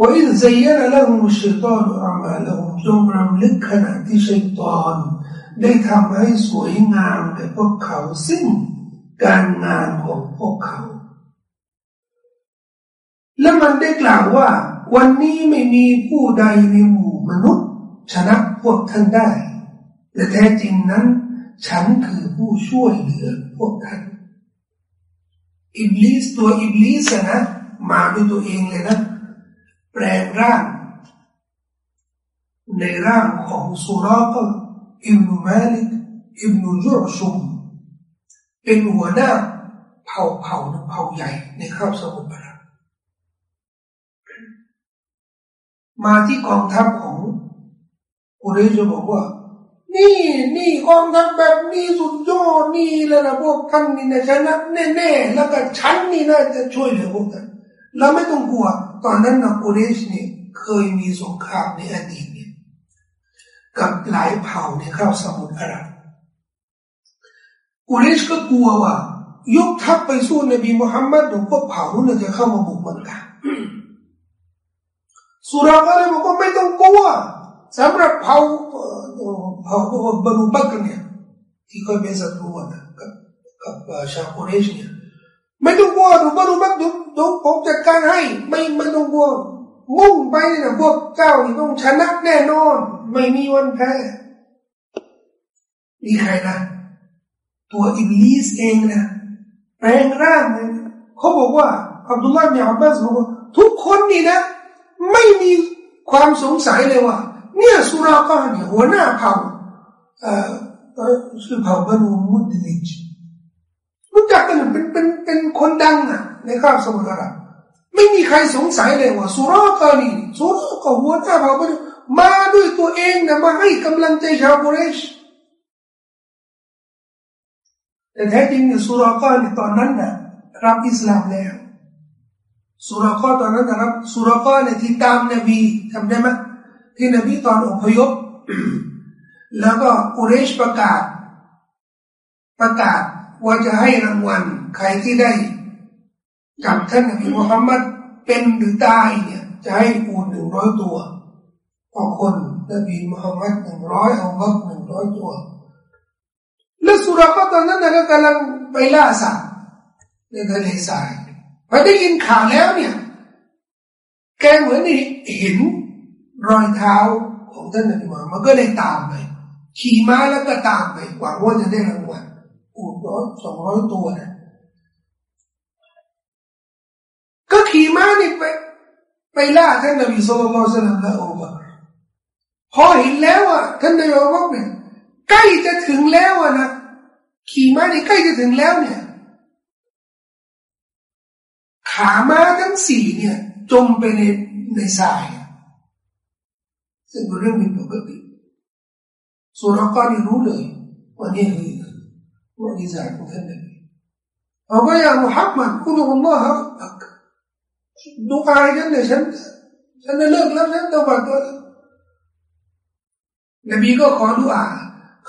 وإذ زين لهم الشيطان أعمالهم จงรำลึกขณะที่ชัยตอนได้ทำให้สวยงามแก่พวกเขาซึ่งการงานของพวกเขา และมันได้กล่าวว่า วันนี้ไม่มีผู้ใดในหมู่มนุษย์ ชนะพวกท่านได้ แต่แท้จริงนั้น ฉันคือผู้ช่วยเหลือพวกท่าน อิบลิสตัวอิบลิสนะมาด้วยตัวเองเลยนะ แปลงร่าง ในร่างของสุราตอิบนุมาลิกอิบนุจุรชุม เป็นหัวหน้าเผ่าเผ่าหนึ่งเผ่าใหญ่ในคาบสมุทรปรามาที่กองทัพของอุเรจะบอกว่า นี่นี่กองทัพแบบนี้สุดยอดนี่แล้วนะพวกท่านนี่นะชนะแน่ๆแล้วก็ฉันนี่น่าจะช่วยเหลือพวกท่านเราไม่ต้องกลัว ตอนนั้นนะอุเรชนี่เคยมีสงครามในอดีตเนี่ยกับหลายเผ่าในข้าวสมุทรอาหรับอุเรชก็กลัวว่ายกทัพไปสู้นบีมุฮัมมัดหรือพวกเผ่านู้นจะเข้ามาบุกเมืองกันสุราก็เลยบอกว่าไม่ต้องกลัวสำหรับเผ่าเผ่าบรรุบักเนี่ยที่เคยเป็นศัตรูนะกับกับชาวกุเรชเนี่ยไม่ต้องกลัวหนูบรรุบักดู ดูผมจัดการให้ ไม่ไม่ต้องกลัวมุ่งไปนะพวกเจ้านี่ต้องชนะแน่นอน ไม่มีวันแพ้นี่ใครนะตัวอิบลิสเองนะแปลงร่างเลยเขาบอกว่าอับดุลลาห์มีอับบาสบอกว่าทุกคนนี่นะ ไม่มีความสงสัยเลยว่า เนี่ยสุราก้าเนี่ยหัวหน้าเผ่าเอ่อชื่อเผ่าบรรลุมุดลิจรู้จักกันเป็นเป็นเป็นคนดังอะ ในข้าวสมุทรอาหรับไม่มีใครสงสัยเลยว่าสุรากานีสุรากาหัวหน้าเผ่าบรรลุมาด้วยตัวเองนะมาให้กำลังใจชาวบุเรชแต่แท้จริงเนี่ยสุรากาในตอนนั้นนะรับอิสลามแล้วสุราก้าตอนนั้นนะครับสุราก้าเนี่ยที่ตามนบีจำได้ไหมที่นบีตอนอพยพแล้วก็อุเรชประกาศ ประกาศว่าจะให้รางวัลใครที่ได้ จับท่านนบีมุฮัมมัดเป็นหรือตายเนี่ยจะให้อูนหนึ่งร้อยตัวต่อคนนบีมุฮัมมัดหนึ่งร้อยเอาบักหนึ่งร้อยตัว และสุราก็ตอนนั้นก็กำลังไปล่าสัตว์ในทะเลทรายพอได้ยินข่าวแล้วเนี่ย แกเหมือนเห็นรอยเท้าของท่านนบีมุฮัมมัดก็เลยตามไป ขี่ม้าแล้วก็ตามไปหวังว่าจะได้รางวัลอูดร้อยสองร้อยตัวนะก็ ขี่ม้านี่ไป ไปล่าท่านนบีสุลต่านละสัลลัมละอูบะพอเห็นแล้วอะท่านนายบอกเนี่ยใกล้จะถึงแล้วอะนะขี่ม้านี่ใกล้จะถึงแล้วเนี่ย ขาม้าทั้งสี่เนี่ย จมไปในในทรายซึ่งเป็นเรื่องผิดปกติสุรกานี่รู้เลยว่านี่คือมุจิซาของท่านนบีอกว่าอย่ามุฮัมมัดคุณอัลลอฮ์รัก ดูอายฉันเลยฉัน ฉันเลิกแล้วฉันต้องบัดตัวนบีก็ขอดูอา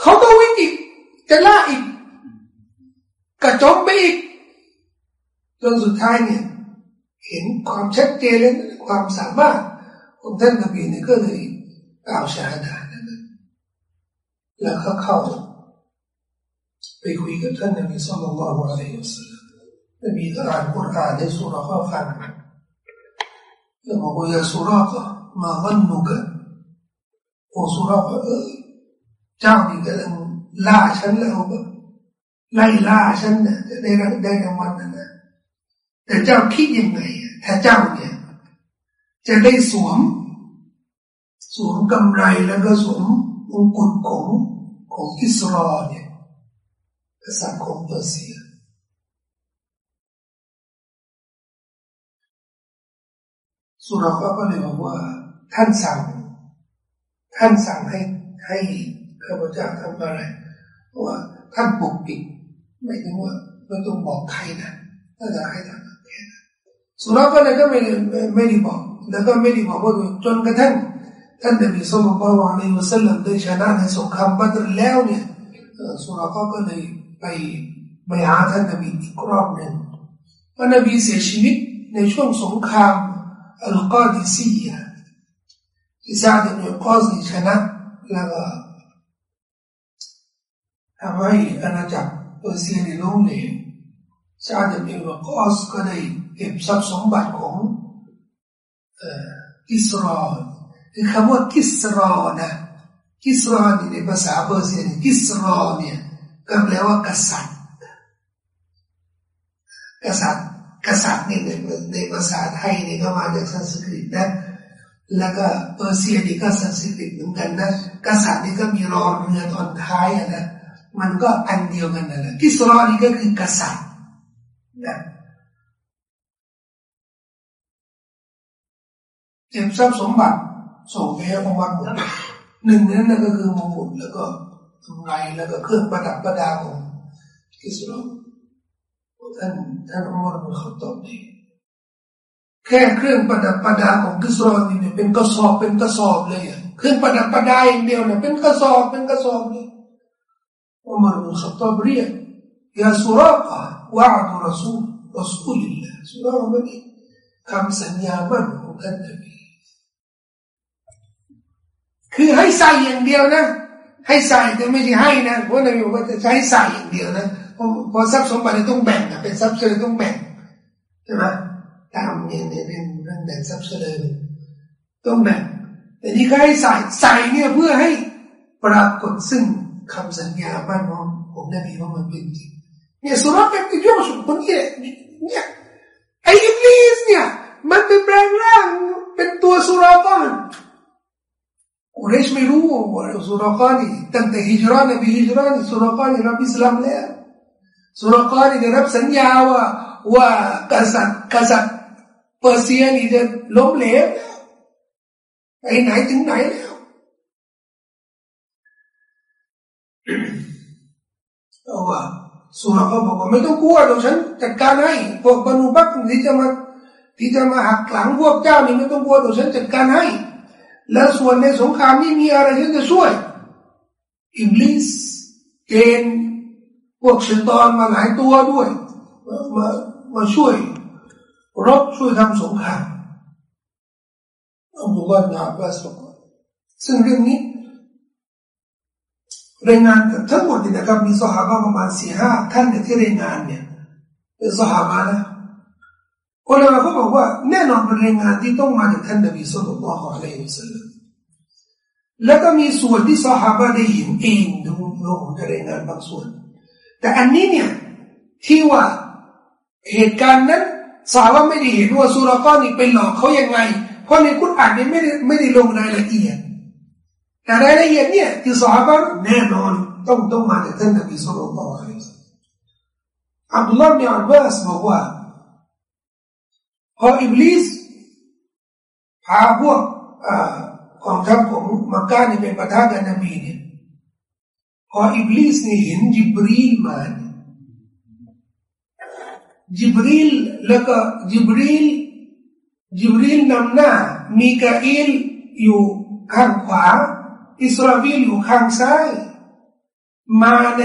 เขาต้องวิ่งอีก จะล่าอีกกระจมไปอีกจนสุดท้ายเนี่ย เห็นความชัดเจนและความสามารถของท่านนบีเนี่ยก็เลยกล่าวชาดานะแล้วก็เข้า ไปคุยกับท่านนบีสุลต่านละอะลัยฮิสัลลัมนบีก็อ่านคุรานในสุราข้อฟัง แล้วบอกว่าอย่าสุราก็มาวันนุกันโอสุราก็เออเจ้านี่กำลังล่าฉันแล้วแบบไล่ล่าฉันเนี่ยจะได้ได้รางวัลนั่นนะแต่เจ้าคิดยังไงถ้าเจ้าเนี่ยจะได้สวม สวมกำไรแล้วก็สวมมงกุฎของของอิสราเอลเนี่ยกษัตริย์ของเปอร์เซีย สุราก็เลยบอกว่า ท่านสั่ง ท่านสั่งให้ให้ข้าพเจ้าทำอะไรเพราะว่าท่านปกปิด ไม่ถึงว่าไม่ต้องบอกใครนะถ้าจะให้ทำแค่นั้นสุราก็เลยก็ไม่ไม่ได้บอก แล้วก็ไม่ได้บอกว่าจนกระทั่งท่านนบีสุลต่านละอัลลอฮฺสัลลัมได้ชนะในสงครามบัตรแล้วเนี่ยสุราก็เลยไปไปหาท่านนบีอีกรอบหนึ่งท่านนบีเสียชีวิตในช่วงสงคราม อัลกอดิซียที่ซาดอิบนกอซีชนะแล้วก็ทำให้อาณาจักรเปอร์เซียในล้มเหลวซาดอิบนกอสก็ได้เก็บทรัพย์สมบัติของอิสราเอลคือคำว่ากิสรอนะกิสรอในภาษาเปอร์เซียกิสรอเนี่ยก็แปลว่ากษัตริย์ กษัตริย์ กษัตริย์นี่ในในภาษาไทยนี่ก็มาจากสันสกฤตนะแล้วก็เปอร์เซียนี่ก็สันสกฤตเหมือนกันนะกษัตริย์นี่ก็มีรอเรือตอนท้ายอะนะมันก็อันเดียวกันนั่นแหละกิสรอนี่ก็คือกษัตริย์นะเก็บทรัพย์สมบัติส่งไปให้องค์วันหมดหนึ่งนั้นนั่นก็คือมงกุฎแล้วก็กำไรแล้วก็เครื่องประดับประดาของอิสลาม ท่านท่านอุมารเป็นขตอบดีแค่เครื่องประดับประดาของอิสลามนี่เนี่ยเป็นกระสอบเป็นกระสอบเลยอะเครื่องประดับประดาอย่างเดียวเนี่ยเป็นกระสอบเป็นกระสอบเลยอุมารเป็นขตอบเรียกยาสุรากะวะดุรสูลรสูลิลลาสุรากะไม่คำสัญญามั่นของท่านนบีคือให้ใส่อย่างเดียวนะ ให้ใส่แต่ไม่ใช่ให้นะเพราะนายบอกว่าจะใช้ใส่อย่างเดียวนะ พอทรัพย์สมบัติต้องแบ่งนะเป็นทรัพย์เฉลยต้องแบ่งใช่ไหมตามเนี่ยเนี่ยเป็นเรื่องแบ่งทรัพย์เฉลยต้องแบ่งแต่นี่ก็ให้ใส่ใส่เนี่ยเพื่อให้ปรากฏซึ่งคำสัญญาบ้านของผมนบีว่ามันเป็นจริงเนี่ยสุรักษ์ที่ยอสุดคนนี้เนี่ยไอ้อิบลิสเนี่ยมันเป็นแปลงร่างเป็นตัวสุราก้อนกุเรชไม่รู้ว่าสุรากานีตั้งแต่ฮิจรันนบีฮิจรันสุรากานีรับอิสลามแล้ว สุรกานีได้รับสัญญาว่าว่ากษัตริย์กษัตริย์เปอร์เซียนี่จะล้มเหลวไปไหนถึงไหนแล้วเอาว่าสุรกาบอกว่าไม่ต้องกลัวเดี๋ยวฉันจัดการให้พวกบรรลุบักที่จะมาที่จะมาหักหลังพวกเจ้านี่ไม่ต้องกลัวเดี๋ยวฉันจัดการให้ แล้วส่วนในสงครามนี้มีอะไรที่จะช่วยอิบลิสเกณฑ์ พวกชัยตอนมาหลายตัวด้วยมามาช่วยรบช่วยทำสงครามอับดุลลาห์นาบาสบอกซึ่งเรื่องนี้รายงานกับทั้งหมดนะครับมีสหายประมาณสี่ห้าท่านที่รายงานเนี่ยเป็นสหายนะคนเราเขาบอกว่าแน่นอนเป็นรายงานที่ต้องมาจากท่านนบีสุลต่านละฮ์อะลัยฮิสซามแล้วก็มีส่วนที่สหายได้เห็นเองดูลงในรายงานบางส่วน แต่อันนี้เนี่ยที่ว่าเหตุการณ์นั้นสาวไม่ได้เห็นว่าสุรก้อนนี่เป็นหลอกเขายังไง เพราะในคุตอานนี่ไม่ได้ไม่ได้ลงรายละเอียด แต่รายละเอียดเนี่ยที่สาวแน่นอนต้องต้องมาจากท่านนบีสุลต่านอับดุลลาห์บินอับบาสบอกว่าพออิบลิสาพวกกองทัพของมักกะนี่เป็นประธานกันนบีเนี่ย พออิบลิสนี่เห็นจิบรีลมาจิบรีลแล้วก็จิบรีลจิบรีลนำหน้ามีกาอิลอยู่ข้างขวา อิสราฟิลอยู่ข้างซ้าย มาใน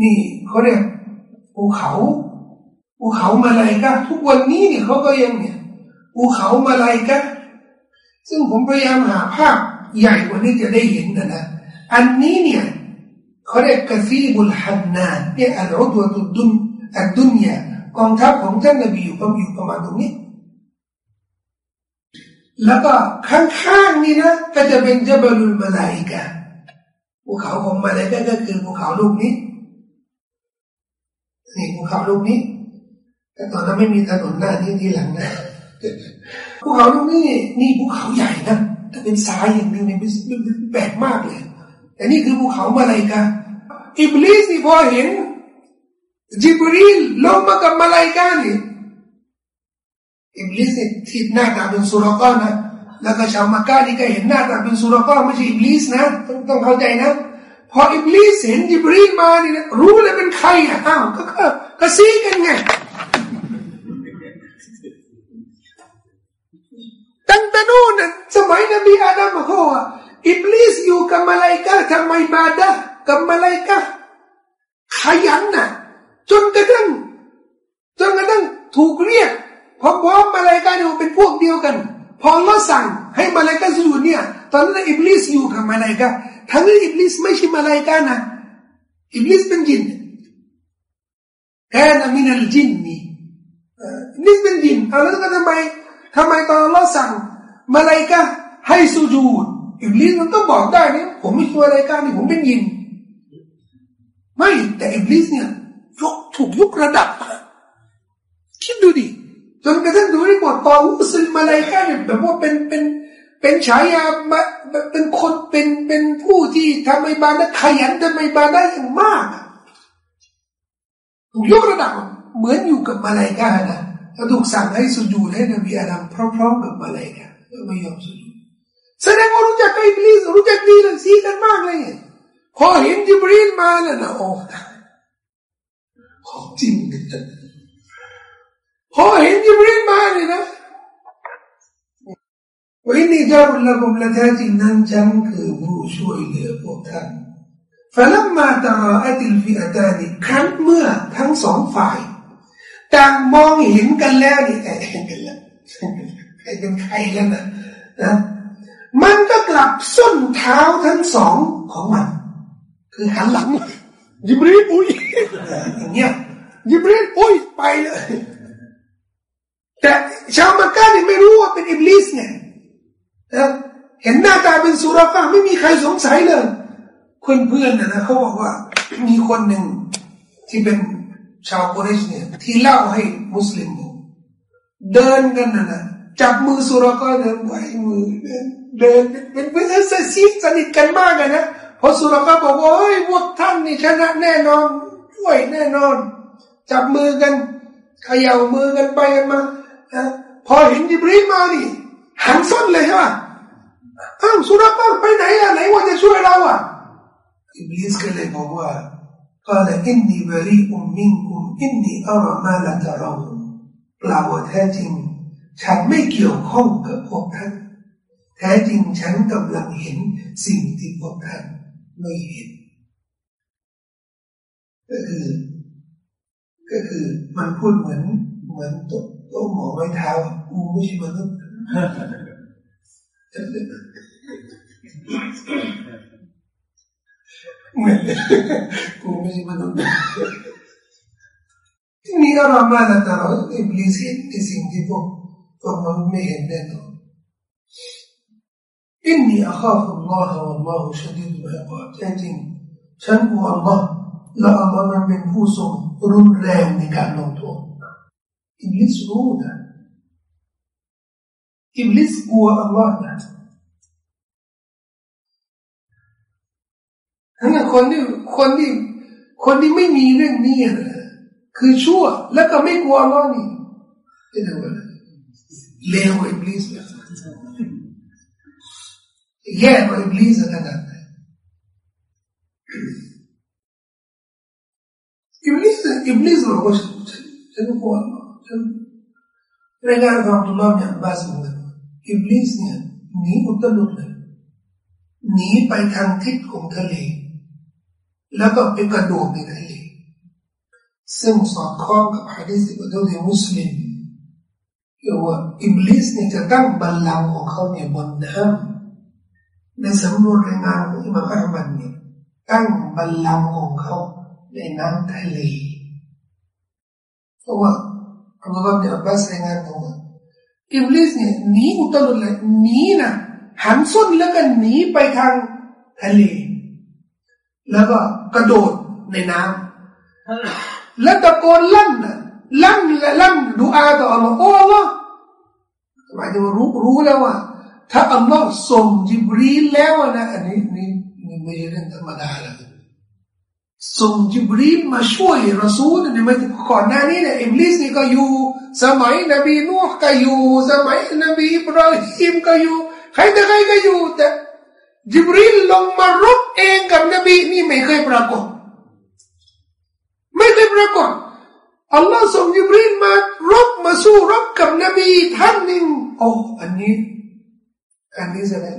นี่เขาเรียกภูเขาภูเขามาลายกะทุกวันนี้เนี่ยเขาก็ยังเนี่ยภูเขามาลายกะซึ่งผมพยายามหาภาพใหญ่กว่านี้จะได้เห็นนะนะอันนี้เนี่ย เขาเรียกكثيب الحنان เนี่ย العدوة الدنอัลดุนยากองทัพของท่านนบีอยู่ประมาณอยู่ประมาณตรงนี้ แล้วก็ข้างๆนี่นะก็จะเป็นเจบลุลมาลาอิกะภูเขาของมาลาอิกะก็คือภูเขาลูกนี้นี่ภูเขาลูกนี้ แต่ตอนนั้นไม่มีถนนหน้านี้ที่หลังนะภูเขาลูกนี้นี่ภูเขาใหญ่นะแต่เป็นทรายอย่างนึงเนี่ยแปลกมากเลย แต่นี่คือภูเขามาลาอิกะอิบลิสนี่พอเห็นจิบรีลลงมากับมาลายกานี่อิบลิสเนี่ยที่หน้าตาเป็นสุรกานะแล้วก็ชาวมักกะนี่ก็เห็นหน้าตาเป็นสุรกาไม่ใช่อิบลิสนะต้องต้องเข้าใจนะพออิบลิสเห็นจิบรีลมานี่นะรู้เลยเป็นใครอ้าวก็ก็ก็ซีกันไงตั้งแต่นู้นนะสมัยนบีอาดัมเขาว่า อิบลิสอยู่กับมาลายกาทำอิบาดะฮ์กับมาลายกาขยันนะจนกระทั่งจนกระทั่งถูกเรียกพอพอมาลายกาเนี่ยเป็นพวกเดียวกัน พออัลลอฮ์สั่งให้มาลายกาสุญูดเนี่ย ตอนนั้นอิบลิสอยู่กับมาลายกาทั้งที่อิบลิสไม่ใช่มาลายกานะอิบลิสเป็นจินكان من الجن นี่อิบลิสเป็นจินเอาแล้วก็ทำไมทำไมตอนอัลลอฮ์สั่งมาลายกาให้สุญูด อิบลิสมันต้องบอกได้นี่ผมไม่ใช่มาลายกานี่ผมเป็นยิน ไม่แต่อิบลิสเนี่ยยกถูกยกระดับคิดดูดิจนกระทั่งดูรีบทطاووس الملائكة เนี่ยแบบว่าเป็นเป็นเป็นฉายาเป็นคนเป็นเป็นผู้ที่ทำอิบาดะฮ์ขยันทำอิบาดะฮ์อย่างมากถูกยกระดับเหมือนอยู่กับมาลายกานะแล้วถูกสั่งให้สุญูให้นบีอาดัมพร้อมๆกับมาลายกาไม่ยอมสุญู แสดงว่ารู้จักกับอิบลิสรู้จักดีเลยซีกันมากเลยพอเห็นจิบรีนมาแล้วนะโอ้ของจริงพอเห็นจิบรีนมาเลยนะวันนี้จารุลละกุมละแท้จริงนั้นฉันคือผู้ช่วยเหลือพวกท่านฟลัมมาตราอัติลฟิอาตานีครั้นเมื่อทั้งสองฝ่าย ต่างมองเห็นกันแล้วนี่แต่เห็นกันแล้วใครเป็นใครกันนะนะ มันก็กลับส้นเท้าทั้งสองของมัน คือหันหลังยิบรีอุ้ยอย่างเงี้ยยิบรีอุ้ยไปเลย แต่ชาวมักกะนี่ไม่รู้ว่าเป็นอิบลิสไงเห็นหน้าตาเป็นสุรกาไม่มีใครสงสัยเลยเพื่อนเพื่อนนะเขาบอกว่ามีคนหนึ่งที่เป็นชาวกุเรชเนี่ยที่เล่าให้มุสลิมเดินกันนะนะจับมือสุรกาเดินไหวมือเดิน เดินเป็นเพื่อนสนิทกันมากนะพอสุรกาบอกว่าเฮ้ยพวกท่านนี่ชนะแน่นอนช่วยแน่นอน จับมือกันเขย่ามือกันไปกันมาพอเห็นจิบรีมานี่หันส้นเลยใช่ป่ะอ้าวสุรกาไปไหนอ่ะไหนว่าจะช่วยเราอ่ะอิบลิสก็เลยบอกว่า قال إني بريء منكم إني أرى ما لا ترون กล่าวว่าแท้จริง ฉันไม่เกี่ยวข้องกับพวกท่าน แท้จริงฉันกำลังเห็นสิ่งที่พวกท่านไม่เห็น ก็คือ ก็คือมันพูดเหมือนเหมือนโต๊ะโต๊ะหมอไม้เท้ากูไม่ใช่มนุษย์เหมือนกูไม่ใช่มนุษย์ที่นี่ก็รามาแล้วแต่เราอิบลิสเห็นในสิ่งที่พวกพวกมันไม่เห็นแน่นอน إني أخاف الله والله شديد العقاب แท้จริงฉันกลัวอัลลอฮ์และอัลลอฮ์นั้นเป็นผู้ทรงรุนแรงในการลงโทษอิบลิสรู้นะอิบลิสกลัวอัลลอฮ์นะทั้งคนที่คนที่คนที่ไม่มีเรื่องนี้นะคือชั่วแล้วก็ไม่กลัวอัลลอฮ์นี่เป็นอะไรเลวอิบลิสแย่กว่าอิบลิสนา ดไหนอิบลิสอิบลิสบอกว่าฉันฉันกลัวฉันรายงานของตุลาเนี่ยบาสเหมือนกันอิบลิสเนี่ยหนีอุตลุดเลยหนีไปทางทิศของทะเล แล้วก็ไปกระโดดในทะเลซึ่งสอดคล้องกับฮะดีษของท่านมุสลิมเกี่ยวว่าอิบลิสเนี่ยจะตั้งบัลลังก์ของเขาเนี่ยบนน้ำ ในสำนวนรายงานของอิมามอัลมันเนี่ยตั้งบัลลังก์ของเขาในน้ำทะเลเพราะว่าอัลลอฮฺเนี่ยอับบาสรายงานของอิบลิสเนี่ยหนีอุตลุเลยหนีนะหันส้นแล้วก็หนีไปทางทะเล แล้วก็กระโดดในน้ำแล้วตะโกนลั่นนะลั่นและลั่นดูอาต่ออัลลอฮ์โอ้อัลลอฮ์หมายถึงรู้รู้แล้วว่า ถ้าอัลลอฮ์ส่งจิบรีแล้วนะอันนี้นี่นี่ไม่ใช่เรื่องธรรมดาเลยส่งจิบรีมาช่วยรอซูลในไม่ก่อนหน้านี้เนี่ยอิบลิสนี่ก็อยู่ สมัยนบีนูห์ก็อยู่ สมัยนบีอิบราฮิมก็อยู่ใครแต่ใครก็อยู่แต่จิบรีลงมารบเองกับนบีนี่ไม่เคยปรากฏไม่เคยปรากฏอัลลอฮ์ส่งจิบรีมารบมาสู้รบกับนบีท่านหนึ่งโอ้อันนี้ อันนี้แสดง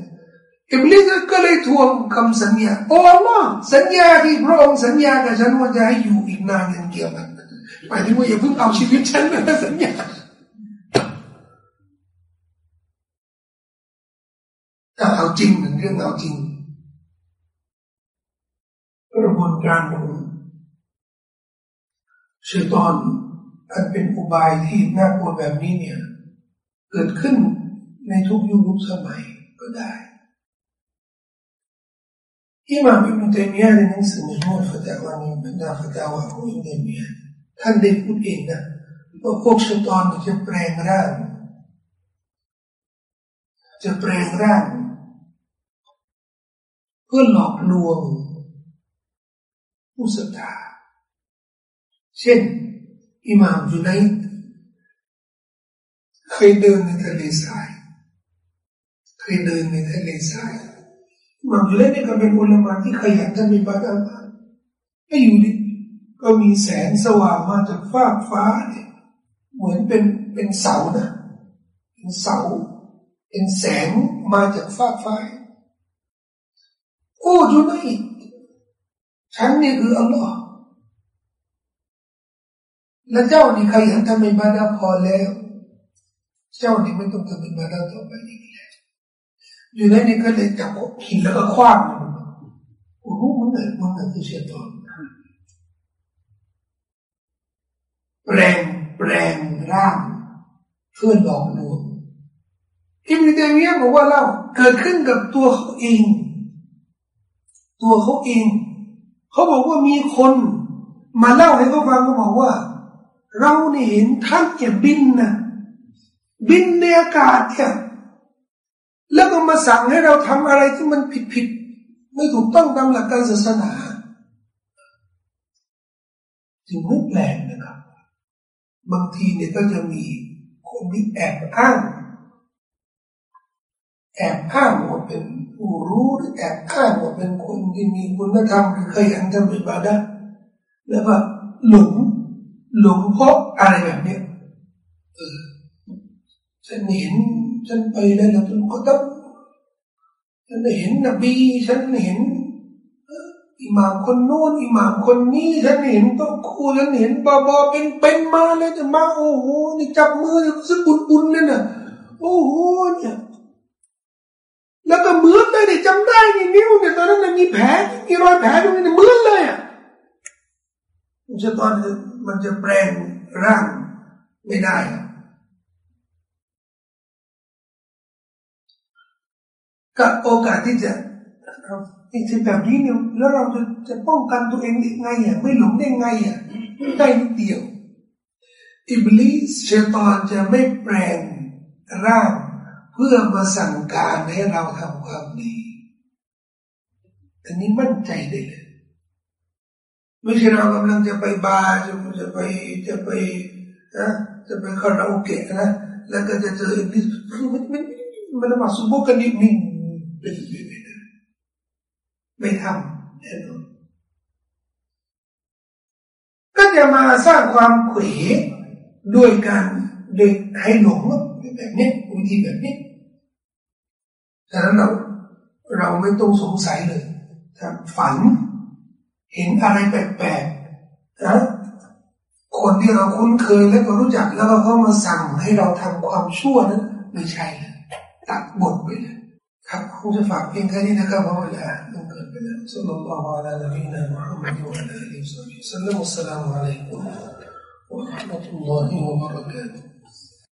อิบลิสก็เลยทวงคำสัญญาโอ้อัลลอฮ์สัญญาที่พระองค์สัญญากับฉันว่าจะให้อยู่อีกนานยันเกี่ยวกันหมายถึงว่าอย่าเพิ่งเอาชีวิตฉันนะสัญญาถ้าเอาจริงเป็นเรื่องเอาจริงกระบวนการของเชตอนอันเป็นอุบายที่น่ากลัวแบบนี้เนี่ย เกิดขึ้น ในทุกยุคทุกสมัยก็ได้อิหม่ามอิบนุตัยมียะในหนังสือมุจมุลฟะตาวานีบรรดาฟะตาวาของอิบนุตัยมียะท่านได้พูดเองนะว่าพวกชตอนจะแปลงร่าง จะแปลงร่าง เพื่อหลอกลวง ผู้ศรัทธาเช่นอิหม่ามจุนัยเคยเดินในทะเลทราย ยเดินในทะเลทรายม่ามจุนัยนี่ก็เป็นอุลามะที่ขยันทำอิบาดะมากไม่อยู่ดิก็มีแสงสว่างมาจากฟ้าฟ้าเนี่ยเหมือนเป็นเป็นเสานะเป็นเสา เป็นแสงมาจากฟ้าฟ้าโอ้จุนัยฉันนี่คืออัลลอฮ์และเจ้านี่ใครเห็นทำอิบาดะพอแล้ว เจ้านี่ไม่ต้องทำอิบาดะต่อไปอีกแล้ว อยู่ในนี้ก็เลยจับหินแล้วก็คว้างมันโอ้โหมันเหนื่อยมันเหนื่อยที่เสียตอนแปลงแปลงร่างเพื่อหลอกลวงอิมรุตัยมียบอกว่าเล่าเกิดขึ้นกับตัวเขาเอง ตัวเขาเอง เขาบอกว่ามีคนมาเล่าให้เขาฟังเขาบอกว่า เราเนี่ยเห็นท่านเนี่ยบินนะบินในอากาศเนี่ย แล้วก็มาสั่งให้เราทำอะไรที่มันผิดผิดไม่ถูกต้องตามหลักการศาสนาจึงไม่แปลกนะครับ บางทีเนี่ยก็จะมีคนที่แอบอ้าง แอบอ้างว่าเป็นผู้รู้หรือแอบอ้างว่าเป็นคนที่มีคุณธรรมหรือเคยอันทำอิบาดะแล้วก็หลงหลงเพราะอะไรแบบนี้เออฉันเห็น ฉันไปแล้วแล้วฉันก็ต้องฉันเห็นนบีฉันเห็นอิหม่ามคนโน้นอิหม่ามคนนี้ฉันเห็นต้องคูฉันเห็นบาบาเป็นเป็นมาเลยจะมาโอ้โหนี่จับมือรู้สึกอุ่นๆเลยนะโอ้โหเนี่ยแล้วก็เหมือนเลยเนี่ยจำได้นี่นิ้วเนี่ยตอนนั้นมีแผลมีรอยแผลตรงนี้เหมือนเลยอะมันจะตอนมันจะแปลงร่างไม่ได้ กับโอกาสที่จะที่จะแบบนี้เนี่ยแล้วเราจะจะป้องกันตัวเองได้ไงอะไม่หลงได้ไงอะได้นิดเดียวอิบลิสเชตอนจะไม่แปลงร่าง เพื่อมาสั่งการให้เราทำความดีอันนี้มั่นใจได้เลยไม่ใช่เรากำลังจะไปบาร์จะจะไปจะไปนะจะไปคาราโอเกะนะแล้วก็จะเจออิบลิสมันมันมันมาสุบกันนิ่งๆไม่ไม่ ไม่ทำแน่นอนก็จะมาสร้างความเขวด้วยการโดยให้หลงแบบนี้วิธีแบบนี้ดังนั้นเราเราไม่ต้องสงสัยเลยถ้าฝันเห็นอะไรแปลกๆนะคนที่เราคุ้นเคยแล้วก็รู้จักแล้วก็เขามาสั่งให้เราทำความชั่วนั้นไม่ใช่เลยตัดบทไปเลย ครับคงจะฝากเพียงแค่นี้นะครับเพราะเวลาต้องเกินไปแล้วสุลลัลลอฮุอะลัยฮิวะซัลลัมมุฮัมมัดวะอะลัยฮิวะซัลลัมอัสสลามุอะลัยกุมวะรัตุลลอฮิวะบะเราะกาตุฮ